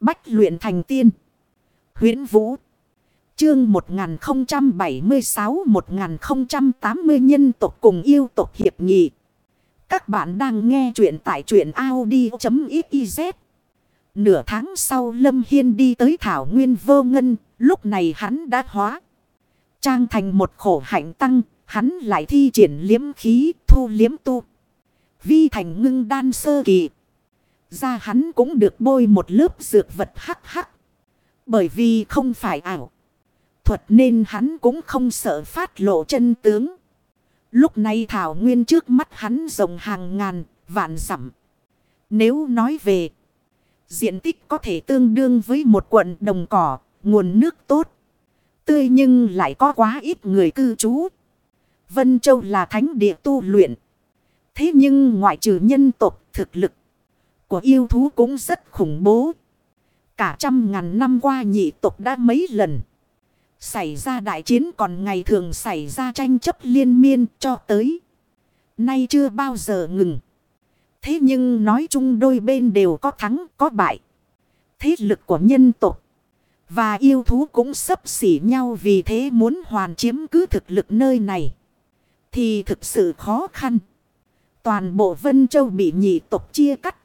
Bách luyện thành tiên. huyễn Vũ. Chương 1076-1080 nhân tộc cùng yêu tộc hiệp nghị. Các bạn đang nghe truyện tại truyện Audi.xyz. Nửa tháng sau Lâm Hiên đi tới Thảo Nguyên Vô Ngân. Lúc này hắn đã hóa. Trang thành một khổ hạnh tăng. Hắn lại thi triển liếm khí, thu liếm tu. Vi thành ngưng đan sơ kỳ. Ra hắn cũng được bôi một lớp dược vật hắc hắc. Bởi vì không phải ảo. Thuật nên hắn cũng không sợ phát lộ chân tướng. Lúc này thảo nguyên trước mắt hắn rộng hàng ngàn, vạn dặm. Nếu nói về diện tích có thể tương đương với một quận đồng cỏ, nguồn nước tốt. Tươi nhưng lại có quá ít người cư trú. Vân Châu là thánh địa tu luyện. Thế nhưng ngoại trừ nhân tộc thực lực của yêu thú cũng rất khủng bố. Cả trăm ngàn năm qua nhị tộc đã mấy lần. Xảy ra đại chiến còn ngày thường xảy ra tranh chấp liên miên cho tới. Nay chưa bao giờ ngừng. Thế nhưng nói chung đôi bên đều có thắng, có bại. Thế lực của nhân tộc và yêu thú cũng sấp xỉ nhau vì thế muốn hoàn chiếm cứ thực lực nơi này. Thì thực sự khó khăn. Toàn bộ Vân Châu bị nhị tộc chia cắt.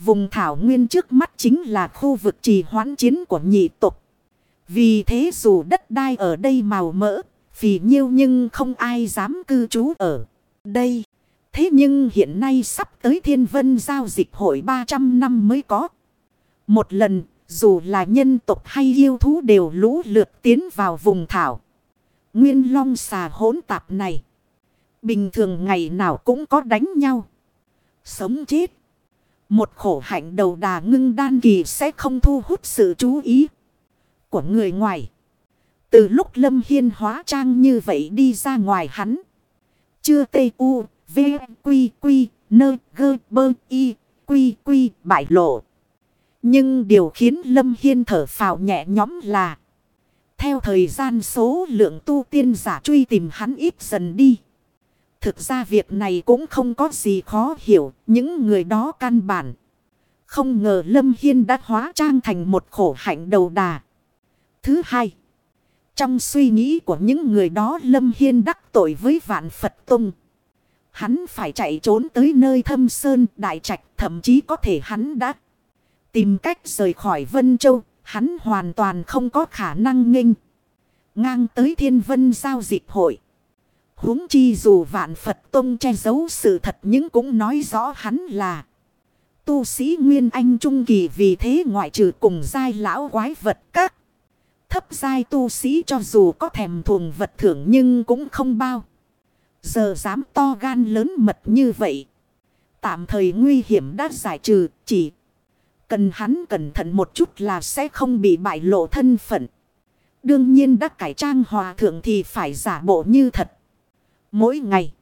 Vùng thảo nguyên trước mắt chính là khu vực trì hoãn chiến của nhị tộc. Vì thế dù đất đai ở đây màu mỡ, phì nhiêu nhưng không ai dám cư trú ở đây. Thế nhưng hiện nay sắp tới thiên vân giao dịch hội 300 năm mới có. Một lần, dù là nhân tộc hay yêu thú đều lũ lượt tiến vào vùng thảo. Nguyên long xà hỗn tạp này. Bình thường ngày nào cũng có đánh nhau. Sống chết. Một khổ hạnh đầu đà ngưng đan kỳ sẽ không thu hút sự chú ý của người ngoài. Từ lúc Lâm Hiên hóa trang như vậy đi ra ngoài hắn. Chưa tê u, v, quy, quy, nơ, gơ, bơ, y, quy, quy, bại lộ. Nhưng điều khiến Lâm Hiên thở phào nhẹ nhõm là. Theo thời gian số lượng tu tiên giả truy tìm hắn ít dần đi. Thực ra việc này cũng không có gì khó hiểu. Những người đó căn bản. Không ngờ Lâm Hiên đã hóa trang thành một khổ hạnh đầu đà. Thứ hai. Trong suy nghĩ của những người đó Lâm Hiên đắc tội với vạn Phật Tông. Hắn phải chạy trốn tới nơi thâm sơn, đại trạch, thậm chí có thể hắn đã tìm cách rời khỏi Vân Châu. Hắn hoàn toàn không có khả năng nghênh. Ngang tới thiên vân giao dịch hội huống chi dù vạn Phật Tông che giấu sự thật nhưng cũng nói rõ hắn là tu sĩ Nguyên Anh Trung Kỳ vì thế ngoại trừ cùng giai lão quái vật các. Thấp giai tu sĩ cho dù có thèm thuồng vật thưởng nhưng cũng không bao. Giờ dám to gan lớn mật như vậy. Tạm thời nguy hiểm đã giải trừ, chỉ cần hắn cẩn thận một chút là sẽ không bị bại lộ thân phận. Đương nhiên đã cải trang hòa thượng thì phải giả bộ như thật. Mỗi ngày.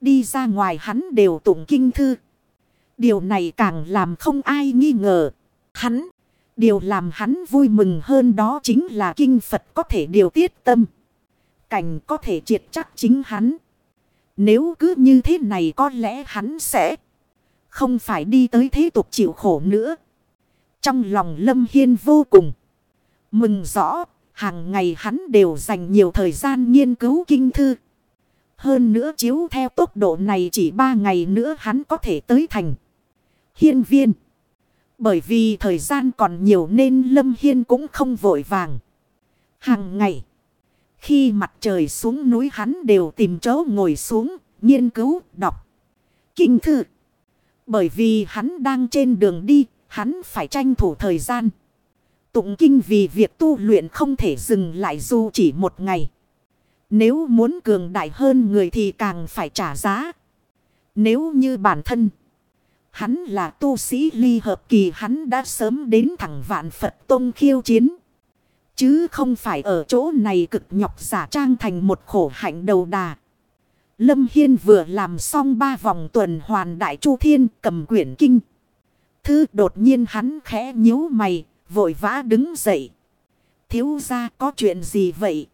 Đi ra ngoài hắn đều tụng kinh thư. Điều này càng làm không ai nghi ngờ. Hắn. Điều làm hắn vui mừng hơn đó chính là kinh Phật có thể điều tiết tâm. Cảnh có thể triệt chắc chính hắn. Nếu cứ như thế này có lẽ hắn sẽ không phải đi tới thế tục chịu khổ nữa. Trong lòng Lâm Hiên vô cùng mừng rõ, hàng ngày hắn đều dành nhiều thời gian nghiên cứu kinh thư. Hơn nữa chiếu theo tốc độ này chỉ ba ngày nữa hắn có thể tới thành. Hiên viên. Bởi vì thời gian còn nhiều nên Lâm Hiên cũng không vội vàng. Hàng ngày. Khi mặt trời xuống núi hắn đều tìm chỗ ngồi xuống, nghiên cứu, đọc. Kinh thư. Bởi vì hắn đang trên đường đi, hắn phải tranh thủ thời gian. Tụng kinh vì việc tu luyện không thể dừng lại dù chỉ một ngày. Nếu muốn cường đại hơn người thì càng phải trả giá. Nếu như bản thân. Hắn là tu sĩ ly hợp kỳ hắn đã sớm đến thẳng vạn Phật Tông khiêu chiến. Chứ không phải ở chỗ này cực nhọc giả trang thành một khổ hạnh đầu đà. Lâm Hiên vừa làm xong ba vòng tuần hoàn đại chu thiên cầm quyển kinh. Thư đột nhiên hắn khẽ nhíu mày, vội vã đứng dậy. Thiếu ra có chuyện gì vậy?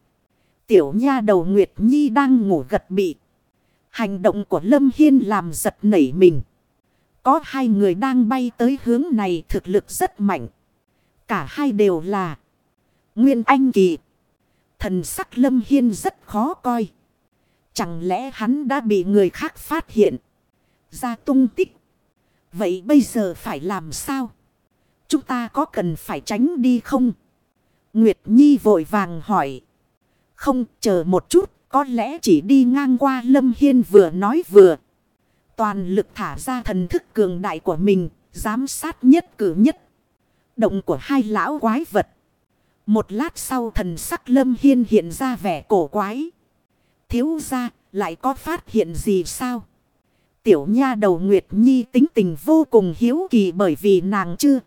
Tiểu nha đầu Nguyệt Nhi đang ngủ gật bị. Hành động của Lâm Hiên làm giật nảy mình. Có hai người đang bay tới hướng này thực lực rất mạnh. Cả hai đều là Nguyên Anh Kỳ. Thần sắc Lâm Hiên rất khó coi. Chẳng lẽ hắn đã bị người khác phát hiện. Ra tung tích. Vậy bây giờ phải làm sao? Chúng ta có cần phải tránh đi không? Nguyệt Nhi vội vàng hỏi. Không, chờ một chút. Có lẽ chỉ đi ngang qua Lâm Hiên vừa nói vừa. Toàn lực thả ra thần thức cường đại của mình. Giám sát nhất cử nhất. Động của hai lão quái vật. Một lát sau thần sắc Lâm Hiên hiện ra vẻ cổ quái. Thiếu ra lại có phát hiện gì sao? Tiểu nha đầu Nguyệt Nhi tính tình vô cùng hiếu kỳ bởi vì nàng chưa.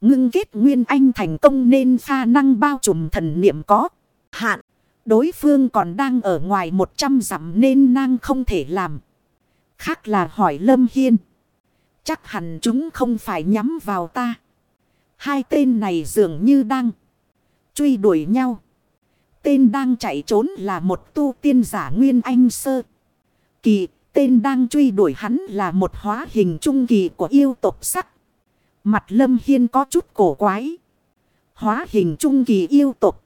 Ngưng kết Nguyên Anh thành công nên pha năng bao trùm thần niệm có. Hạn. Đối phương còn đang ở ngoài 100 dặm nên nàng không thể làm. Khác là hỏi Lâm Hiên. Chắc hẳn chúng không phải nhắm vào ta. Hai tên này dường như đang truy đuổi nhau. Tên đang chạy trốn là một tu tiên giả Nguyên Anh Sơ. Kỳ, tên đang truy đuổi hắn là một hóa hình trung kỳ của yêu tộc sắc. Mặt Lâm Hiên có chút cổ quái. Hóa hình trung kỳ yêu tộc.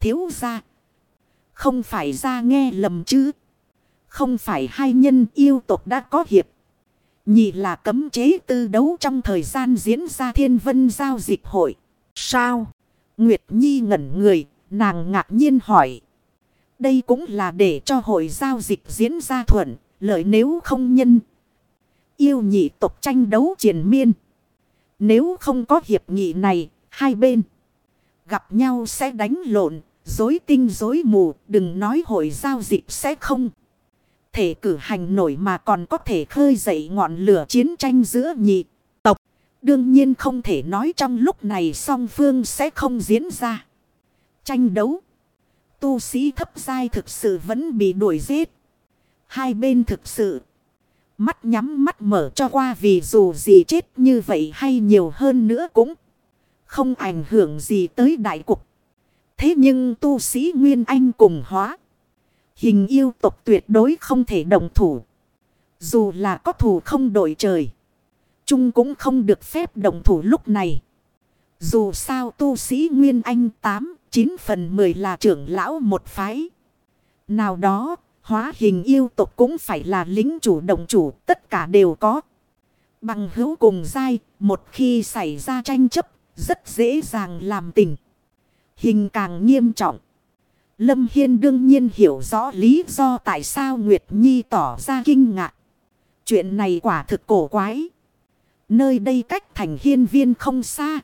Thiếu ra. Không phải ra nghe lầm chứ. Không phải hai nhân yêu tộc đã có hiệp. Nhị là cấm chế tư đấu trong thời gian diễn ra thiên vân giao dịch hội. Sao? Nguyệt Nhi ngẩn người, nàng ngạc nhiên hỏi. Đây cũng là để cho hội giao dịch diễn ra thuận, lợi nếu không nhân. Yêu nhị tộc tranh đấu triền miên. Nếu không có hiệp nghị này, hai bên gặp nhau sẽ đánh lộn, dối tinh dối mù, đừng nói hội giao dịch sẽ không. Thể cử hành nổi mà còn có thể khơi dậy ngọn lửa chiến tranh giữa nhị tộc. Đương nhiên không thể nói trong lúc này song phương sẽ không diễn ra. Tranh đấu. Tu sĩ thấp dai thực sự vẫn bị đuổi giết. Hai bên thực sự. Mắt nhắm mắt mở cho qua vì dù gì chết như vậy hay nhiều hơn nữa cũng không ảnh hưởng gì tới đại cục. Thế nhưng tu sĩ Nguyên Anh cùng hóa. Hình yêu tộc tuyệt đối không thể đồng thủ. Dù là có thủ không đổi trời. Trung cũng không được phép đồng thủ lúc này. Dù sao tu sĩ Nguyên Anh 8, 9 phần 10 là trưởng lão một phái. Nào đó, hóa hình yêu tộc cũng phải là lính chủ động chủ, tất cả đều có. Bằng hữu cùng dai, một khi xảy ra tranh chấp, rất dễ dàng làm tình. Hình càng nghiêm trọng. Lâm Hiên đương nhiên hiểu rõ lý do tại sao Nguyệt Nhi tỏ ra kinh ngạc. Chuyện này quả thực cổ quái. Nơi đây cách thành hiên viên không xa.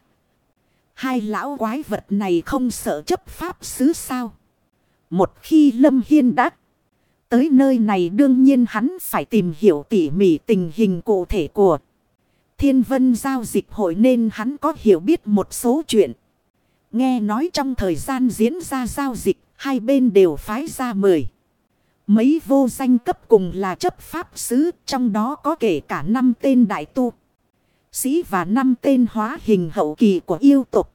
Hai lão quái vật này không sợ chấp pháp xứ sao. Một khi Lâm Hiên đã tới nơi này đương nhiên hắn phải tìm hiểu tỉ mỉ tình hình cụ thể của Thiên Vân Giao dịch hội nên hắn có hiểu biết một số chuyện. Nghe nói trong thời gian diễn ra giao dịch, hai bên đều phái ra mười. Mấy vô danh cấp cùng là chấp pháp sứ, trong đó có kể cả năm tên đại tu sĩ và năm tên hóa hình hậu kỳ của yêu tục.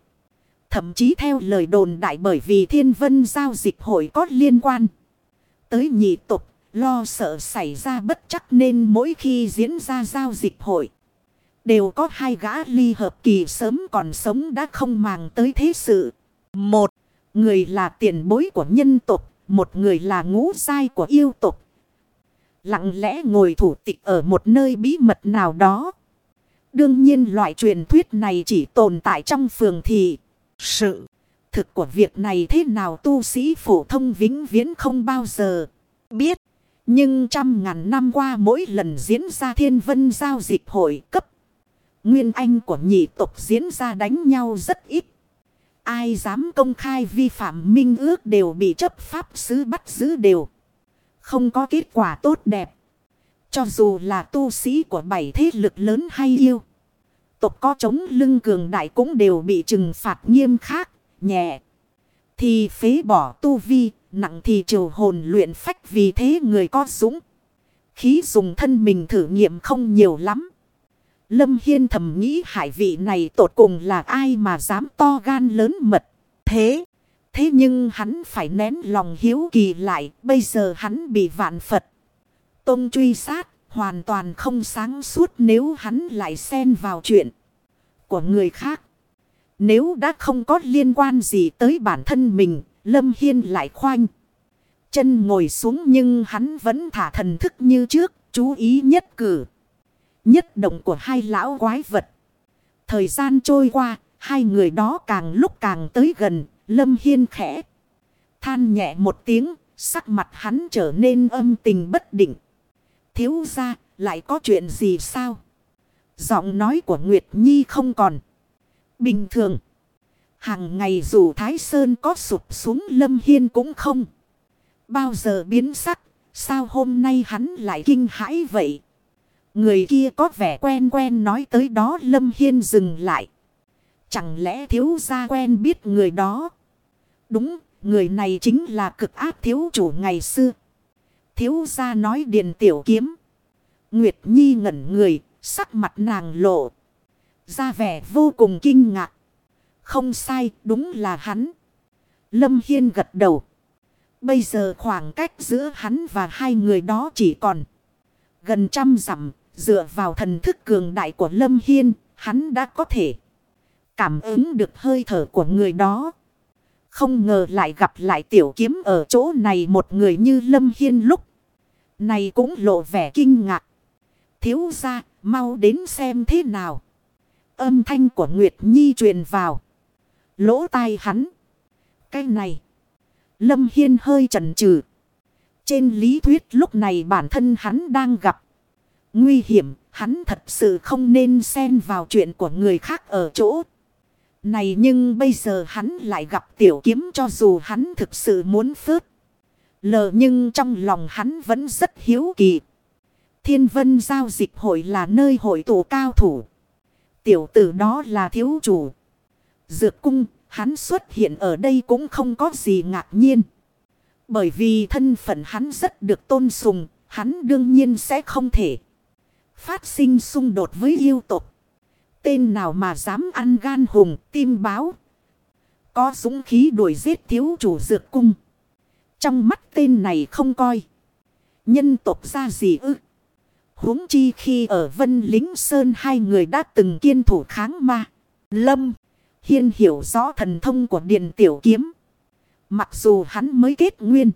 Thậm chí theo lời đồn đại bởi vì thiên vân giao dịch hội có liên quan. Tới nhị tục, lo sợ xảy ra bất chắc nên mỗi khi diễn ra giao dịch hội. Đều có hai gã ly hợp kỳ sớm còn sống đã không màng tới thế sự. Một, người là tiền bối của nhân tục, một người là ngũ sai của yêu tục. Lặng lẽ ngồi thủ tịch ở một nơi bí mật nào đó. Đương nhiên loại truyền thuyết này chỉ tồn tại trong phường thị. Sự thực của việc này thế nào tu sĩ phổ thông vĩnh viễn không bao giờ biết. Nhưng trăm ngàn năm qua mỗi lần diễn ra thiên vân giao dịch hội cấp. Nguyên Anh của nhị tộc diễn ra đánh nhau rất ít. Ai dám công khai vi phạm minh ước đều bị chấp pháp sứ bắt giữ đều. Không có kết quả tốt đẹp. Cho dù là tu sĩ của bảy thế lực lớn hay yêu. Tộc có chống lưng cường đại cũng đều bị trừng phạt nghiêm khắc, nhẹ. Thì phế bỏ tu vi, nặng thì triều hồn luyện phách vì thế người có dũng. Khí dùng thân mình thử nghiệm không nhiều lắm. Lâm Hiên thầm nghĩ hải vị này tột cùng là ai mà dám to gan lớn mật. Thế, thế nhưng hắn phải nén lòng hiếu kỳ lại, bây giờ hắn bị vạn Phật. Tông truy sát, hoàn toàn không sáng suốt nếu hắn lại xen vào chuyện của người khác. Nếu đã không có liên quan gì tới bản thân mình, Lâm Hiên lại khoanh. Chân ngồi xuống nhưng hắn vẫn thả thần thức như trước, chú ý nhất cử. Nhất động của hai lão quái vật. Thời gian trôi qua, hai người đó càng lúc càng tới gần, Lâm Hiên khẽ. Than nhẹ một tiếng, sắc mặt hắn trở nên âm tình bất định. Thiếu ra, lại có chuyện gì sao? Giọng nói của Nguyệt Nhi không còn. Bình thường. Hàng ngày dù Thái Sơn có sụp xuống Lâm Hiên cũng không. Bao giờ biến sắc. Sao hôm nay hắn lại kinh hãi vậy? Người kia có vẻ quen quen nói tới đó Lâm Hiên dừng lại. Chẳng lẽ thiếu gia quen biết người đó? Đúng, người này chính là cực ác thiếu chủ ngày xưa. Thiếu gia nói điền tiểu kiếm. Nguyệt Nhi ngẩn người, sắc mặt nàng lộ. Ra vẻ vô cùng kinh ngạc. Không sai, đúng là hắn. Lâm Hiên gật đầu. Bây giờ khoảng cách giữa hắn và hai người đó chỉ còn gần trăm dặm. Dựa vào thần thức cường đại của Lâm Hiên, hắn đã có thể cảm ứng được hơi thở của người đó. Không ngờ lại gặp lại tiểu kiếm ở chỗ này một người như Lâm Hiên lúc. Này cũng lộ vẻ kinh ngạc. Thiếu ra, mau đến xem thế nào. Âm thanh của Nguyệt Nhi truyền vào. Lỗ tai hắn. Cái này. Lâm Hiên hơi chần chừ. Trên lý thuyết lúc này bản thân hắn đang gặp. Nguy hiểm, hắn thật sự không nên xen vào chuyện của người khác ở chỗ. Này nhưng bây giờ hắn lại gặp tiểu kiếm cho dù hắn thực sự muốn phớt. Lờ nhưng trong lòng hắn vẫn rất hiếu kỳ. Thiên vân giao dịch hội là nơi hội tụ cao thủ. Tiểu tử đó là thiếu chủ. Dược cung, hắn xuất hiện ở đây cũng không có gì ngạc nhiên. Bởi vì thân phận hắn rất được tôn sùng, hắn đương nhiên sẽ không thể phát sinh xung đột với yêu tục. Tên nào mà dám ăn gan hùng, tim báo. Có dũng khí đuổi giết thiếu chủ dược cung. Trong mắt tên này không coi. Nhân tộc ra gì ư. huống chi khi ở Vân Lính Sơn hai người đã từng kiên thủ kháng ma. Lâm. Hiên hiểu rõ thần thông của Điện Tiểu Kiếm. Mặc dù hắn mới kết nguyên.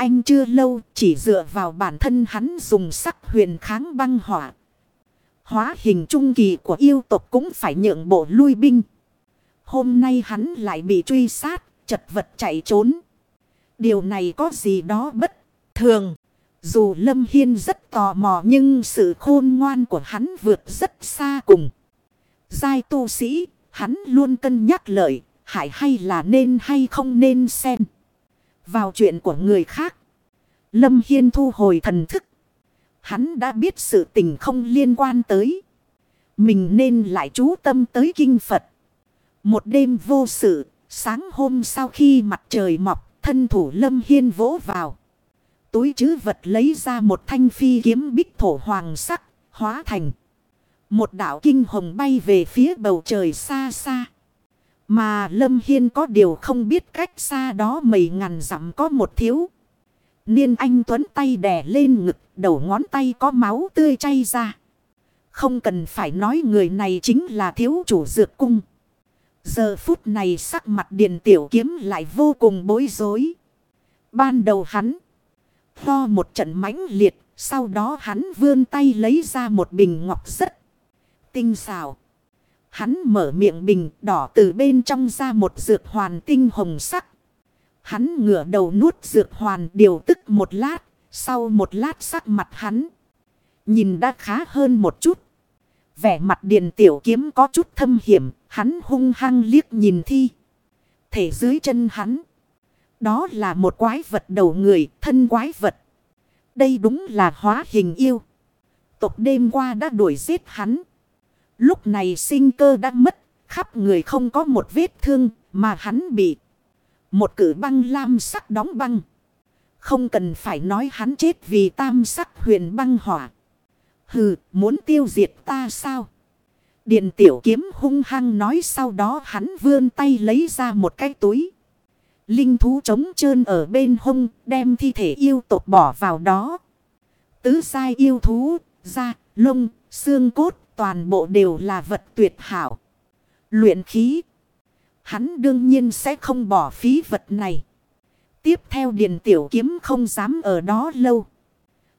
Anh chưa lâu chỉ dựa vào bản thân hắn dùng sắc huyền kháng băng hỏa. Hóa hình trung kỳ của yêu tộc cũng phải nhượng bộ lui binh. Hôm nay hắn lại bị truy sát, chật vật chạy trốn. Điều này có gì đó bất thường. Dù Lâm Hiên rất tò mò nhưng sự khôn ngoan của hắn vượt rất xa cùng. Giai tu sĩ, hắn luôn cân nhắc lợi, hại hay là nên hay không nên xem vào chuyện của người khác. Lâm Hiên thu hồi thần thức. Hắn đã biết sự tình không liên quan tới. Mình nên lại chú tâm tới kinh Phật. Một đêm vô sự, sáng hôm sau khi mặt trời mọc, thân thủ Lâm Hiên vỗ vào. Túi chứ vật lấy ra một thanh phi kiếm bích thổ hoàng sắc, hóa thành. Một đảo kinh hồng bay về phía bầu trời xa xa. Mà Lâm Hiên có điều không biết cách xa đó mầy ngàn dặm có một thiếu. Niên anh Tuấn tay đè lên ngực, đầu ngón tay có máu tươi chay ra. Không cần phải nói người này chính là thiếu chủ dược cung. Giờ phút này sắc mặt điện tiểu kiếm lại vô cùng bối rối. Ban đầu hắn lo một trận mãnh liệt, sau đó hắn vươn tay lấy ra một bình ngọc rất tinh xào. Hắn mở miệng bình đỏ từ bên trong ra một dược hoàn tinh hồng sắc. Hắn ngửa đầu nuốt dược hoàn điều tức một lát. Sau một lát sắc mặt hắn. Nhìn đã khá hơn một chút. Vẻ mặt điền tiểu kiếm có chút thâm hiểm. Hắn hung hăng liếc nhìn thi. Thể dưới chân hắn. Đó là một quái vật đầu người, thân quái vật. Đây đúng là hóa hình yêu. Tộc đêm qua đã đuổi giết hắn. Lúc này sinh cơ đã mất, khắp người không có một vết thương mà hắn bị. Một cử băng lam sắc đóng băng. Không cần phải nói hắn chết vì tam sắc huyền băng hỏa. Hừ, muốn tiêu diệt ta sao? Điện tiểu kiếm hung hăng nói sau đó hắn vươn tay lấy ra một cái túi. Linh thú trống trơn ở bên hông đem thi thể yêu tộc bỏ vào đó. Tứ sai yêu thú, da, lông, xương cốt toàn bộ đều là vật tuyệt hảo. Luyện khí. Hắn đương nhiên sẽ không bỏ phí vật này. Tiếp theo Điền Tiểu Kiếm không dám ở đó lâu.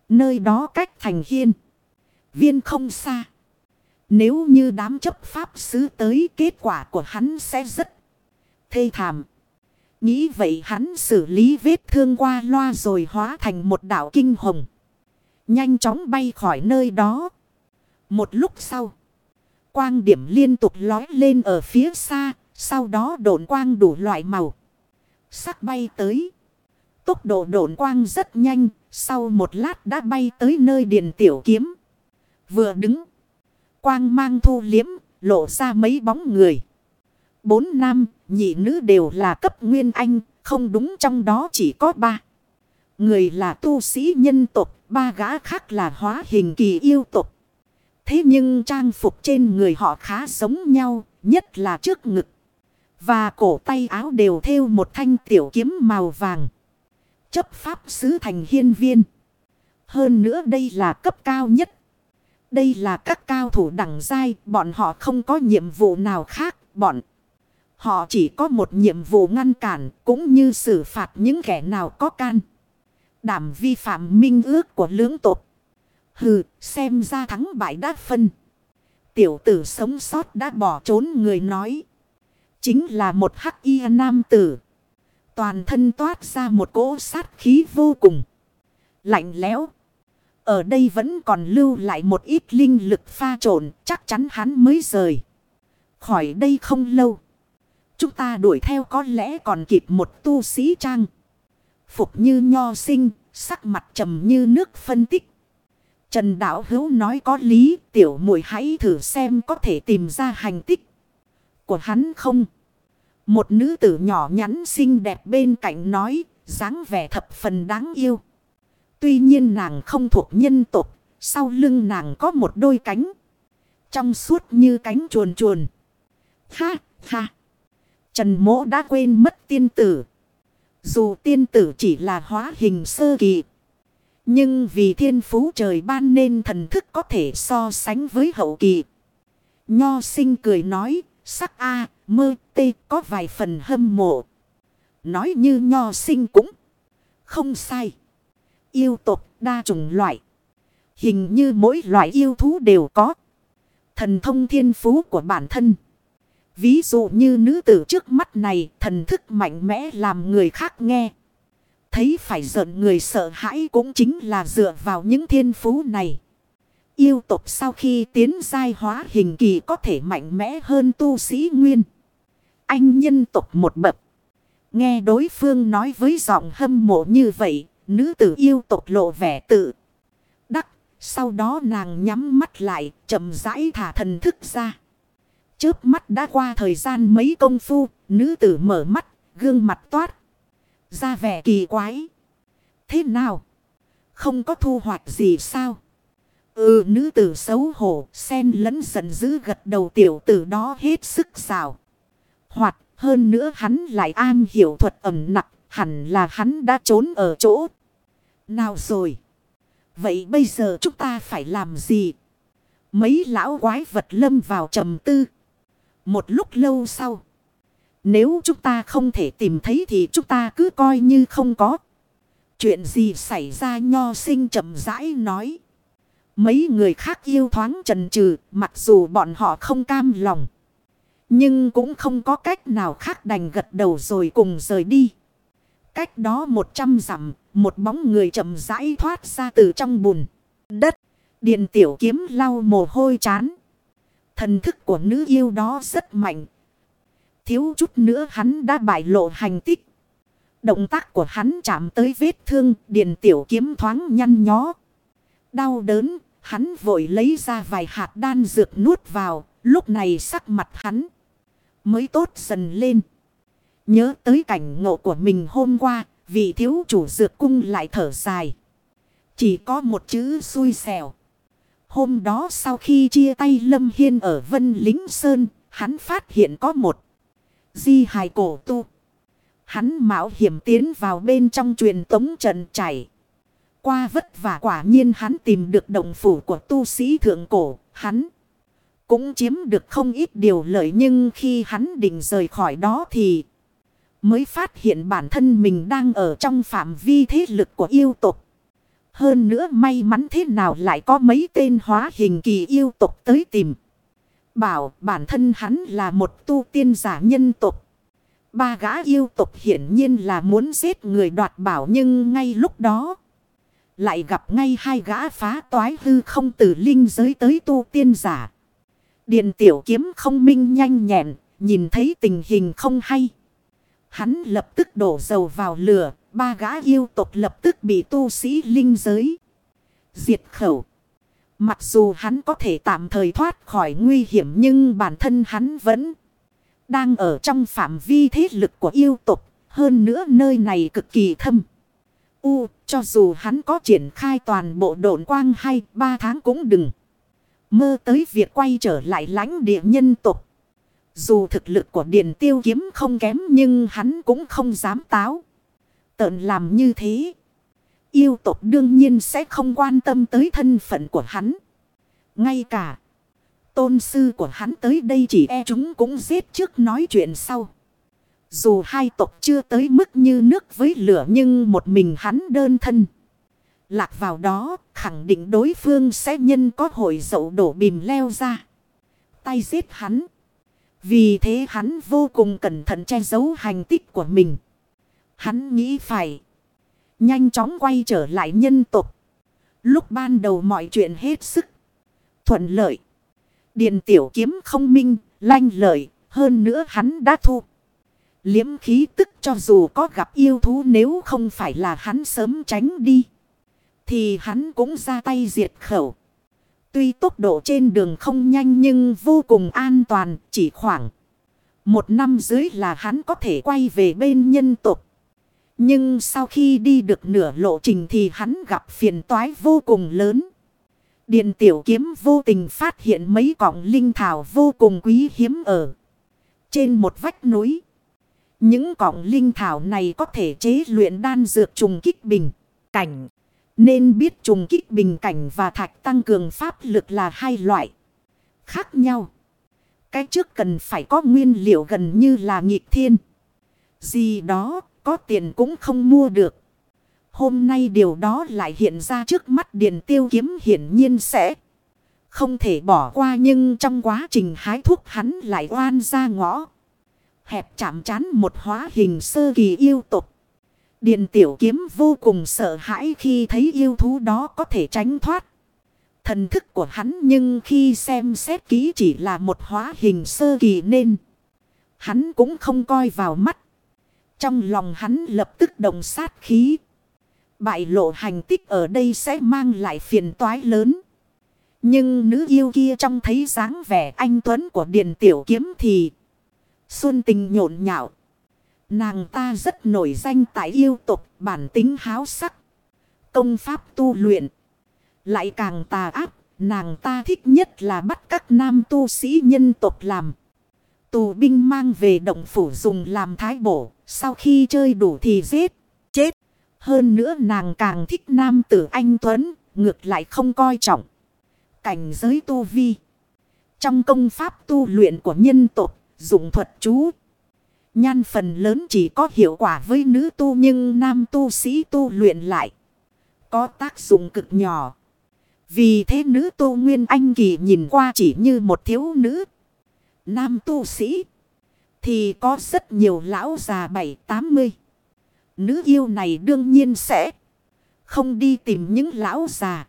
Nơi đó cách thành hiên. Viên không xa. Nếu như đám chấp pháp sứ tới, kết quả của hắn sẽ rất thê thảm. Nghĩ vậy hắn xử lý vết thương qua loa rồi hóa thành một đảo kinh hồng. Nhanh chóng bay khỏi nơi đó. Một lúc sau. Quang điểm liên tục lói lên ở phía xa. Sau đó độn quang đủ loại màu. Sắc bay tới. Tốc độ độn quang rất nhanh. Sau một lát đã bay tới nơi điện tiểu kiếm. Vừa đứng. Quang mang thu liếm. Lộ ra mấy bóng người. Bốn nam, nhị nữ đều là cấp nguyên anh. Không đúng trong đó chỉ có ba. Người là tu sĩ nhân tộc. Ba gã khác là hóa hình kỳ yêu tộc. Thế nhưng trang phục trên người họ khá giống nhau. Nhất là trước ngực. Và cổ tay áo đều thêu một thanh tiểu kiếm màu vàng. Chấp pháp sứ thành hiên viên. Hơn nữa đây là cấp cao nhất. Đây là các cao thủ đẳng giai. Bọn họ không có nhiệm vụ nào khác. Bọn họ chỉ có một nhiệm vụ ngăn cản. Cũng như xử phạt những kẻ nào có can. Đảm vi phạm minh ước của lưỡng tộc. Hừ, xem ra thắng bại đã phân. Tiểu tử sống sót đã bỏ trốn người nói. Chính là một hắc y nam tử. Toàn thân toát ra một cỗ sát khí vô cùng. Lạnh lẽo. Ở đây vẫn còn lưu lại một ít linh lực pha trộn. Chắc chắn hắn mới rời. Khỏi đây không lâu. Chúng ta đuổi theo có lẽ còn kịp một tu sĩ trang. Phục như nho sinh. Sắc mặt trầm như nước phân tích. Trần Đạo Hữu nói có lý. Tiểu Muội hãy thử xem có thể tìm ra hành tích của hắn không? Một nữ tử nhỏ nhắn xinh đẹp bên cạnh nói, dáng vẻ thập phần đáng yêu. Tuy nhiên nàng không thuộc nhân tộc, sau lưng nàng có một đôi cánh. Trong suốt như cánh chuồn chuồn. Ha, ha. Trần mỗ đã quên mất tiên tử. Dù tiên tử chỉ là hóa hình sơ kỳ. Nhưng vì thiên phú trời ban nên thần thức có thể so sánh với hậu kỳ. Nho sinh cười nói, sắc A, mơ, tê có vài phần hâm mộ. Nói như nho sinh cũng không sai. Yêu tộc đa chủng loại. Hình như mỗi loại yêu thú đều có. Thần thông thiên phú của bản thân. Ví dụ như nữ tử trước mắt này thần thức mạnh mẽ làm người khác nghe. Thấy phải giận người sợ hãi cũng chính là dựa vào những thiên phú này. Yêu tộc sau khi tiến giai hóa hình kỳ có thể mạnh mẽ hơn tu sĩ nguyên. Anh nhân tộc một bậc. Nghe đối phương nói với giọng hâm mộ như vậy, nữ tử yêu tộc lộ vẻ tự. Đắc, sau đó nàng nhắm mắt lại, chậm rãi thả thần thức ra. Chớp mắt đã qua thời gian mấy công phu, nữ tử mở mắt, gương mặt toát. Ra vẻ kỳ quái. Thế nào? Không có thu hoạch gì sao? Ừ nữ tử xấu hổ, sen lẫn giận dữ gật đầu tiểu tử đó hết sức xào. Hoặc hơn nữa hắn lại an hiểu thuật ẩm nặng, hẳn là hắn đã trốn ở chỗ. Nào rồi? Vậy bây giờ chúng ta phải làm gì? Mấy lão quái vật lâm vào trầm tư. Một lúc lâu sau. Nếu chúng ta không thể tìm thấy thì chúng ta cứ coi như không có. Chuyện gì xảy ra nho sinh chậm rãi nói. Mấy người khác yêu thoáng trần trừ, mặc dù bọn họ không cam lòng. Nhưng cũng không có cách nào khác đành gật đầu rồi cùng rời đi. Cách đó một trăm dặm, một bóng người chậm rãi thoát ra từ trong bùn. Đất, điện tiểu kiếm lau mồ hôi chán. Thần thức của nữ yêu đó rất mạnh. Thiếu chút nữa hắn đã bại lộ hành tích. Động tác của hắn chạm tới vết thương, điền tiểu kiếm thoáng nhăn nhó. Đau đớn, hắn vội lấy ra vài hạt đan dược nuốt vào, lúc này sắc mặt hắn mới tốt dần lên. Nhớ tới cảnh ngộ của mình hôm qua, vị thiếu chủ dược cung lại thở dài. Chỉ có một chữ xui xẻo. Hôm đó sau khi chia tay Lâm Hiên ở Vân Lính Sơn, hắn phát hiện có một di hài cổ tu. Hắn mạo hiểm tiến vào bên trong truyền tống trận chảy. Qua vất vả quả nhiên hắn tìm được động phủ của tu sĩ thượng cổ, hắn cũng chiếm được không ít điều lợi nhưng khi hắn định rời khỏi đó thì mới phát hiện bản thân mình đang ở trong phạm vi thế lực của yêu tục. Hơn nữa may mắn thế nào lại có mấy tên hóa hình kỳ yêu tục tới tìm. Bảo bản thân hắn là một tu tiên giả nhân tục. Ba gã yêu tục hiển nhiên là muốn giết người đoạt bảo nhưng ngay lúc đó. Lại gặp ngay hai gã phá toái hư không từ linh giới tới tu tiên giả. Điện tiểu kiếm không minh nhanh nhẹn, nhìn thấy tình hình không hay. Hắn lập tức đổ dầu vào lửa, ba gã yêu tục lập tức bị tu sĩ linh giới. Diệt khẩu. Mặc dù hắn có thể tạm thời thoát khỏi nguy hiểm nhưng bản thân hắn vẫn đang ở trong phạm vi thế lực của yêu tục. Hơn nữa nơi này cực kỳ thâm. U, cho dù hắn có triển khai toàn bộ độn quang hay ba tháng cũng đừng. Mơ tới việc quay trở lại lãnh địa nhân tục. Dù thực lực của Điện Tiêu Kiếm không kém nhưng hắn cũng không dám táo. Tợn làm như thế. Yêu tộc đương nhiên sẽ không quan tâm tới thân phận của hắn. Ngay cả, tôn sư của hắn tới đây chỉ e chúng cũng giết trước nói chuyện sau. Dù hai tộc chưa tới mức như nước với lửa nhưng một mình hắn đơn thân. Lạc vào đó, khẳng định đối phương sẽ nhân có hội dậu đổ bìm leo ra. Tay giết hắn. Vì thế hắn vô cùng cẩn thận che giấu hành tích của mình. Hắn nghĩ phải nhanh chóng quay trở lại nhân tục. Lúc ban đầu mọi chuyện hết sức thuận lợi. Điền tiểu kiếm không minh, lanh lợi, hơn nữa hắn đã thu. Liếm khí tức cho dù có gặp yêu thú nếu không phải là hắn sớm tránh đi. Thì hắn cũng ra tay diệt khẩu. Tuy tốc độ trên đường không nhanh nhưng vô cùng an toàn, chỉ khoảng một năm dưới là hắn có thể quay về bên nhân tục. Nhưng sau khi đi được nửa lộ trình thì hắn gặp phiền toái vô cùng lớn. Điện tiểu kiếm vô tình phát hiện mấy cọng linh thảo vô cùng quý hiếm ở trên một vách núi. Những cọng linh thảo này có thể chế luyện đan dược trùng kích bình cảnh. Nên biết trùng kích bình cảnh và thạch tăng cường pháp lực là hai loại khác nhau. Cái trước cần phải có nguyên liệu gần như là nghịch thiên. Gì đó có tiền cũng không mua được. Hôm nay điều đó lại hiện ra trước mắt Điền Tiêu Kiếm hiển nhiên sẽ không thể bỏ qua nhưng trong quá trình hái thuốc hắn lại oan ra ngõ. Hẹp chạm chán một hóa hình sơ kỳ yêu tục. Điền Tiểu Kiếm vô cùng sợ hãi khi thấy yêu thú đó có thể tránh thoát. Thần thức của hắn nhưng khi xem xét kỹ chỉ là một hóa hình sơ kỳ nên hắn cũng không coi vào mắt. Trong lòng hắn lập tức đồng sát khí. Bại lộ hành tích ở đây sẽ mang lại phiền toái lớn. Nhưng nữ yêu kia trong thấy dáng vẻ anh Tuấn của Điền Tiểu Kiếm thì Xuân tình nhộn nhạo. Nàng ta rất nổi danh tại yêu tục bản tính háo sắc. Công pháp tu luyện. Lại càng tà áp. Nàng ta thích nhất là bắt các nam tu sĩ nhân tục làm. Tù binh mang về động phủ dùng làm thái bổ. Sau khi chơi đủ thì giết. Chết. Hơn nữa nàng càng thích nam tử anh Tuấn, ngược lại không coi trọng. Cảnh giới tu vi. Trong công pháp tu luyện của nhân tộc, dụng thuật chú. Nhan phần lớn chỉ có hiệu quả với nữ tu nhưng nam tu sĩ tu luyện lại. Có tác dụng cực nhỏ. Vì thế nữ tu Nguyên Anh Kỳ nhìn qua chỉ như một thiếu nữ. Nam tu sĩ. Thì có rất nhiều lão già bảy, tám mươi. Nữ yêu này đương nhiên sẽ không đi tìm những lão già.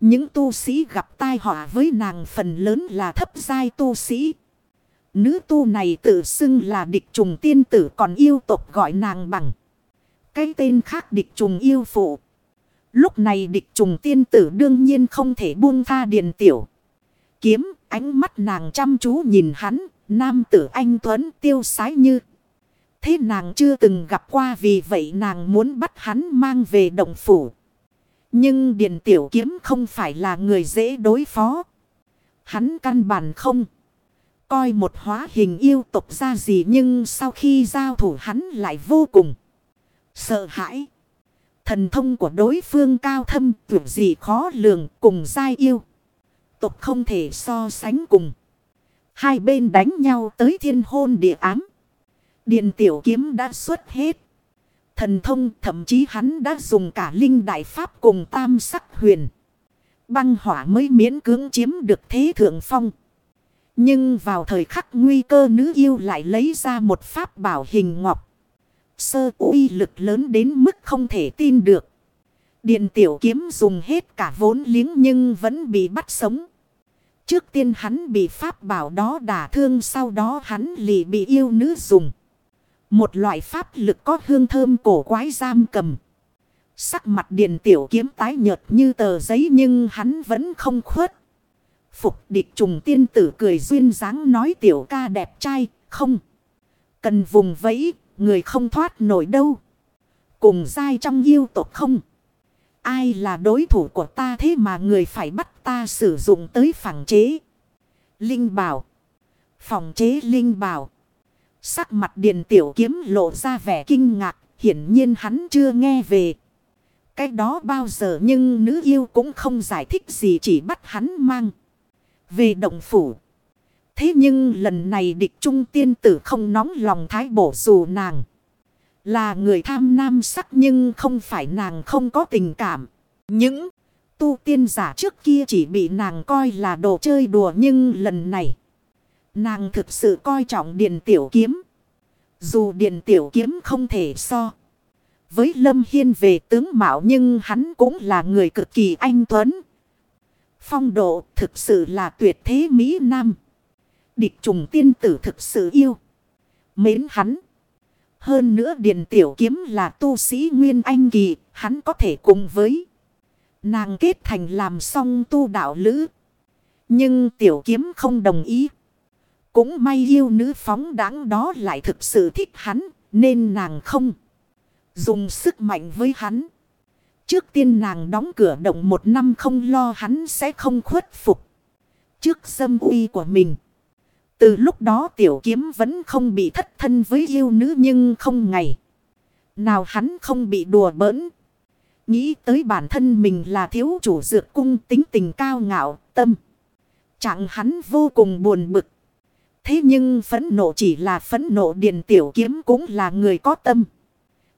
Những tu sĩ gặp tai họa với nàng phần lớn là thấp giai tu sĩ. Nữ tu này tự xưng là địch trùng tiên tử còn yêu tộc gọi nàng bằng. Cái tên khác địch trùng yêu phụ. Lúc này địch trùng tiên tử đương nhiên không thể buông tha điền tiểu. Kiếm, ánh mắt nàng chăm chú nhìn hắn. Nam tử anh Tuấn tiêu sái như thế nàng chưa từng gặp qua vì vậy nàng muốn bắt hắn mang về động phủ. Nhưng Điền Tiểu Kiếm không phải là người dễ đối phó. Hắn căn bản không. Coi một hóa hình yêu tục ra gì nhưng sau khi giao thủ hắn lại vô cùng sợ hãi. Thần thông của đối phương cao thâm tuyệt gì khó lường, cùng giai yêu. tộc không thể so sánh cùng. Hai bên đánh nhau tới thiên hôn địa ám. Điện tiểu kiếm đã xuất hết. Thần thông thậm chí hắn đã dùng cả linh đại pháp cùng tam sắc huyền. Băng hỏa mới miễn cưỡng chiếm được thế thượng phong. Nhưng vào thời khắc nguy cơ nữ yêu lại lấy ra một pháp bảo hình ngọc. Sơ uy lực lớn đến mức không thể tin được. Điện tiểu kiếm dùng hết cả vốn liếng nhưng vẫn bị bắt sống. Trước tiên hắn bị pháp bảo đó đả thương sau đó hắn lì bị yêu nữ dùng. Một loại pháp lực có hương thơm cổ quái giam cầm. Sắc mặt điện tiểu kiếm tái nhợt như tờ giấy nhưng hắn vẫn không khuất. Phục địch trùng tiên tử cười duyên dáng nói tiểu ca đẹp trai, không. Cần vùng vẫy, người không thoát nổi đâu. Cùng dai trong yêu tộc không. Ai là đối thủ của ta thế mà người phải bắt ta sử dụng tới phẳng chế. Linh bảo. Phòng chế linh bảo. Sắc mặt điện tiểu kiếm lộ ra vẻ kinh ngạc. Hiển nhiên hắn chưa nghe về. Cái đó bao giờ nhưng nữ yêu cũng không giải thích gì chỉ bắt hắn mang. Về động phủ. Thế nhưng lần này địch trung tiên tử không nóng lòng thái bổ dù nàng. Là người tham nam sắc nhưng không phải nàng không có tình cảm. Những tu tiên giả trước kia chỉ bị nàng coi là đồ chơi đùa nhưng lần này. Nàng thực sự coi trọng điện tiểu kiếm. Dù điện tiểu kiếm không thể so. Với Lâm Hiên về tướng mạo nhưng hắn cũng là người cực kỳ anh tuấn. Phong độ thực sự là tuyệt thế Mỹ Nam. Địch trùng tiên tử thực sự yêu. Mến hắn. Hơn nữa Điền Tiểu Kiếm là tu sĩ Nguyên Anh Kỳ. Hắn có thể cùng với. Nàng kết thành làm xong tu đạo lữ. Nhưng Tiểu Kiếm không đồng ý. Cũng may yêu nữ phóng đáng đó lại thực sự thích hắn. Nên nàng không. Dùng sức mạnh với hắn. Trước tiên nàng đóng cửa động một năm không lo hắn sẽ không khuất phục. Trước dâm uy của mình. Từ lúc đó tiểu kiếm vẫn không bị thất thân với yêu nữ nhưng không ngày. Nào hắn không bị đùa bỡn. Nghĩ tới bản thân mình là thiếu chủ dược cung tính tình cao ngạo, tâm. Chẳng hắn vô cùng buồn bực. Thế nhưng phẫn nộ chỉ là phẫn nộ điền tiểu kiếm cũng là người có tâm.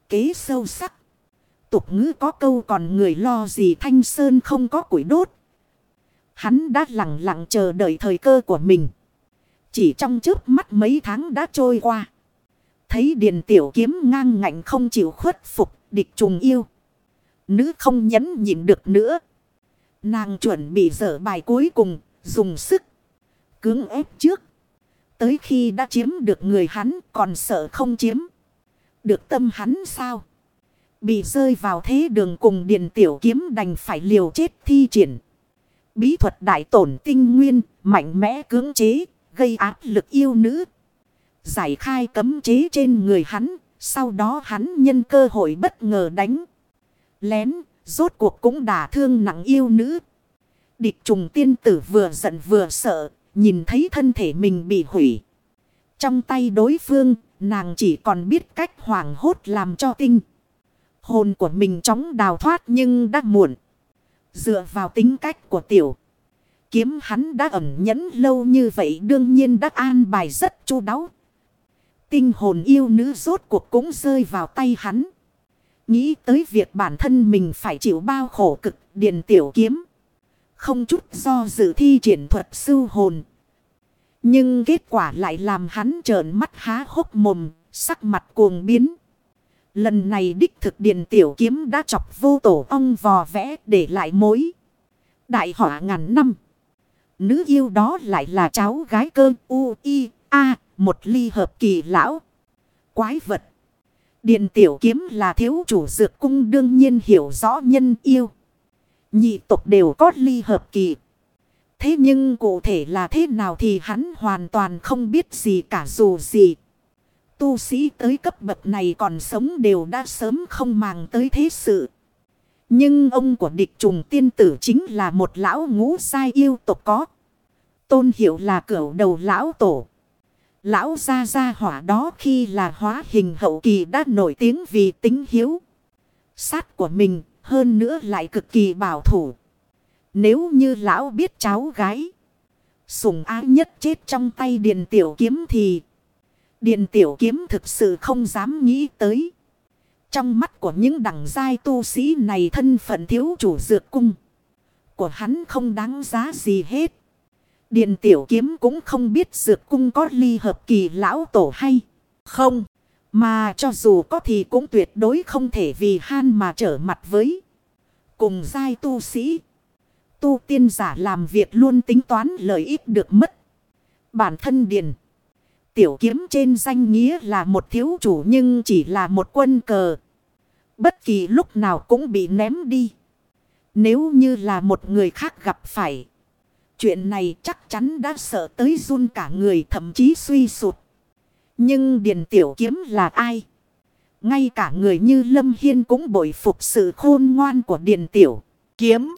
Kế sâu sắc. Tục ngữ có câu còn người lo gì thanh sơn không có củi đốt. Hắn đã lặng lặng chờ đợi thời cơ của mình. Chỉ trong trước mắt mấy tháng đã trôi qua. Thấy điền tiểu kiếm ngang ngạnh không chịu khuất phục địch trùng yêu. Nữ không nhẫn nhịn được nữa. Nàng chuẩn bị dở bài cuối cùng, dùng sức. Cưỡng ép trước. Tới khi đã chiếm được người hắn còn sợ không chiếm. Được tâm hắn sao? Bị rơi vào thế đường cùng điện tiểu kiếm đành phải liều chết thi triển. Bí thuật đại tổn tinh nguyên, mạnh mẽ cưỡng chế, gây áp lực yêu nữ. Giải khai cấm chế trên người hắn, sau đó hắn nhân cơ hội bất ngờ đánh. Lén, rốt cuộc cũng đả thương nặng yêu nữ. Địch trùng tiên tử vừa giận vừa sợ, nhìn thấy thân thể mình bị hủy. Trong tay đối phương, nàng chỉ còn biết cách hoảng hốt làm cho tinh. Hồn của mình chóng đào thoát nhưng đã muộn. Dựa vào tính cách của tiểu. Kiếm hắn đã ẩn nhẫn lâu như vậy đương nhiên đã an bài rất chu đáo. Tinh hồn yêu nữ rốt cuộc cũng rơi vào tay hắn. Nghĩ tới việc bản thân mình phải chịu bao khổ cực điền tiểu kiếm. Không chút do dự thi triển thuật sư hồn. Nhưng kết quả lại làm hắn trợn mắt há hốc mồm, sắc mặt cuồng biến. Lần này đích thực điền tiểu kiếm đã chọc vô tổ ong vò vẽ để lại mối. Đại họa ngàn năm. Nữ yêu đó lại là cháu gái cơ u i a một ly hợp kỳ lão. Quái vật. Điện tiểu kiếm là thiếu chủ dược cung đương nhiên hiểu rõ nhân yêu. Nhị tục đều có ly hợp kỳ. Thế nhưng cụ thể là thế nào thì hắn hoàn toàn không biết gì cả dù gì. Tu sĩ tới cấp bậc này còn sống đều đã sớm không màng tới thế sự. Nhưng ông của địch trùng tiên tử chính là một lão ngũ sai yêu tộc có. Tôn hiệu là cửu đầu lão tổ. Lão gia gia hỏa đó khi là hóa hình hậu kỳ đã nổi tiếng vì tính hiếu. Sát của mình, hơn nữa lại cực kỳ bảo thủ. Nếu như lão biết cháu gái. Sùng ái nhất chết trong tay Điền Tiểu Kiếm thì. Điền Tiểu Kiếm thực sự không dám nghĩ tới. Trong mắt của những đẳng giai tu sĩ này thân phận thiếu chủ dược cung. Của hắn không đáng giá gì hết. Điền Tiểu Kiếm cũng không biết dược cung có ly hợp kỳ lão tổ hay không. Mà cho dù có thì cũng tuyệt đối không thể vì han mà trở mặt với. Cùng giai tu sĩ. Tu tiên giả làm việc luôn tính toán lợi ích được mất. Bản thân điền. Tiểu kiếm trên danh nghĩa là một thiếu chủ nhưng chỉ là một quân cờ. Bất kỳ lúc nào cũng bị ném đi. Nếu như là một người khác gặp phải. Chuyện này chắc chắn đã sợ tới run cả người thậm chí suy sụt. Nhưng Điền Tiểu Kiếm là ai? Ngay cả người như Lâm Hiên cũng bội phục sự khôn ngoan của Điền Tiểu Kiếm.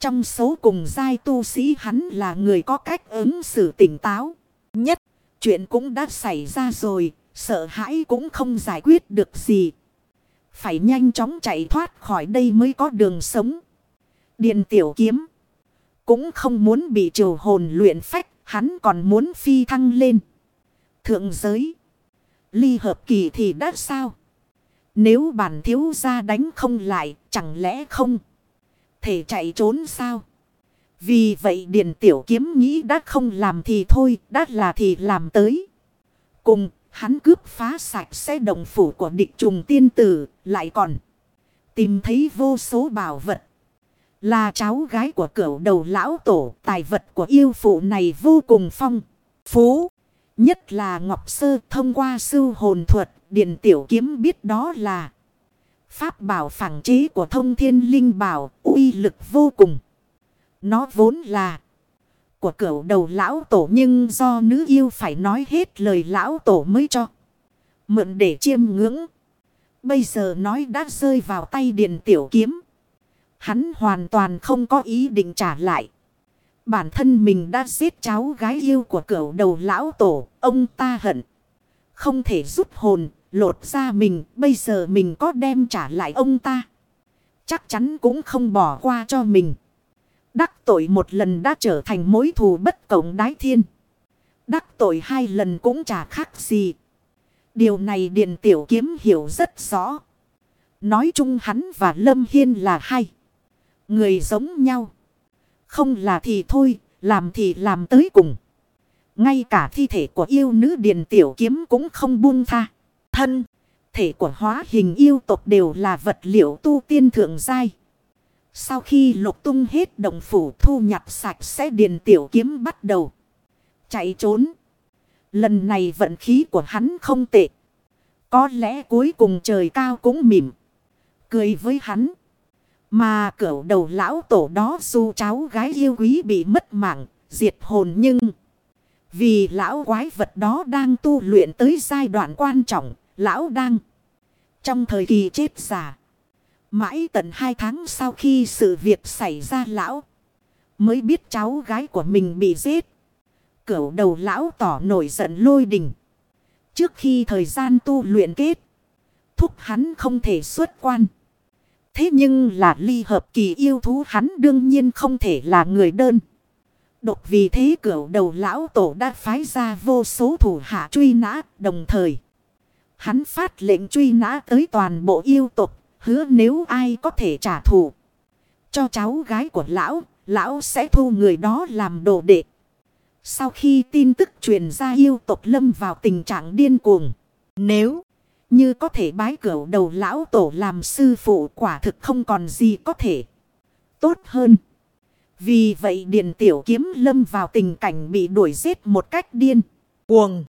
Trong số cùng giai tu sĩ hắn là người có cách ứng xử tỉnh táo nhất. Chuyện cũng đã xảy ra rồi, sợ hãi cũng không giải quyết được gì. Phải nhanh chóng chạy thoát khỏi đây mới có đường sống. Điền Tiểu Kiếm cũng không muốn bị triều hồn luyện phách, hắn còn muốn phi thăng lên. Thượng giới. Ly hợp kỳ thì đã sao? Nếu bản thiếu gia đánh không lại, chẳng lẽ không? Thể chạy trốn sao? Vì vậy Điền Tiểu Kiếm nghĩ đã không làm thì thôi, đã là thì làm tới. Cùng, hắn cướp phá sạch xe đồng phủ của địch trùng tiên tử, lại còn tìm thấy vô số bảo vật. Là cháu gái của cửu đầu lão tổ, tài vật của yêu phụ này vô cùng phong, phú. Nhất là Ngọc Sơ thông qua sư hồn thuật, Điền Tiểu Kiếm biết đó là Pháp bảo phản chế của thông thiên linh bảo, uy lực vô cùng. Nó vốn là của cửu đầu lão tổ nhưng do nữ yêu phải nói hết lời lão tổ mới cho. Mượn để chiêm ngưỡng. Bây giờ nói đã rơi vào tay Điền Tiểu Kiếm. Hắn hoàn toàn không có ý định trả lại. Bản thân mình đã giết cháu gái yêu của cửu đầu lão tổ, ông ta hận. Không thể rút hồn, lột ra mình, bây giờ mình có đem trả lại ông ta. Chắc chắn cũng không bỏ qua cho mình. Đắc tội một lần đã trở thành mối thù bất cộng đái thiên. Đắc tội hai lần cũng chả khác gì. Điều này Điện Tiểu Kiếm hiểu rất rõ. Nói chung hắn và Lâm Hiên là hai. Người giống nhau. Không là thì thôi, làm thì làm tới cùng. Ngay cả thi thể của yêu nữ Điền Tiểu Kiếm cũng không buông tha. Thân, thể của hóa hình yêu tộc đều là vật liệu tu tiên thượng giai. Sau khi lục tung hết đồng phủ thu nhặt sạch sẽ Điền Tiểu Kiếm bắt đầu. Chạy trốn. Lần này vận khí của hắn không tệ. Có lẽ cuối cùng trời cao cũng mỉm. Cười với hắn. Mà cỡ đầu lão tổ đó dù cháu gái yêu quý bị mất mạng, diệt hồn nhưng... Vì lão quái vật đó đang tu luyện tới giai đoạn quan trọng, lão đang trong thời kỳ chết già Mãi tận hai tháng sau khi sự việc xảy ra lão mới biết cháu gái của mình bị giết. Cửu đầu lão tỏ nổi giận lôi đình. Trước khi thời gian tu luyện kết, thúc hắn không thể xuất quan. Thế nhưng là ly hợp kỳ yêu thú hắn đương nhiên không thể là người đơn. Độc vì thế cửu đầu lão tổ đã phái ra vô số thủ hạ truy nã đồng thời. Hắn phát lệnh truy nã tới toàn bộ yêu tục, hứa nếu ai có thể trả thù. Cho cháu gái của lão, lão sẽ thu người đó làm đồ đệ. Sau khi tin tức truyền ra yêu tộc lâm vào tình trạng điên cuồng. Nếu như có thể bái cửu đầu lão tổ làm sư phụ quả thực không còn gì có thể tốt hơn. Vì vậy Điền Tiểu Kiếm lâm vào tình cảnh bị đuổi giết một cách điên, cuồng.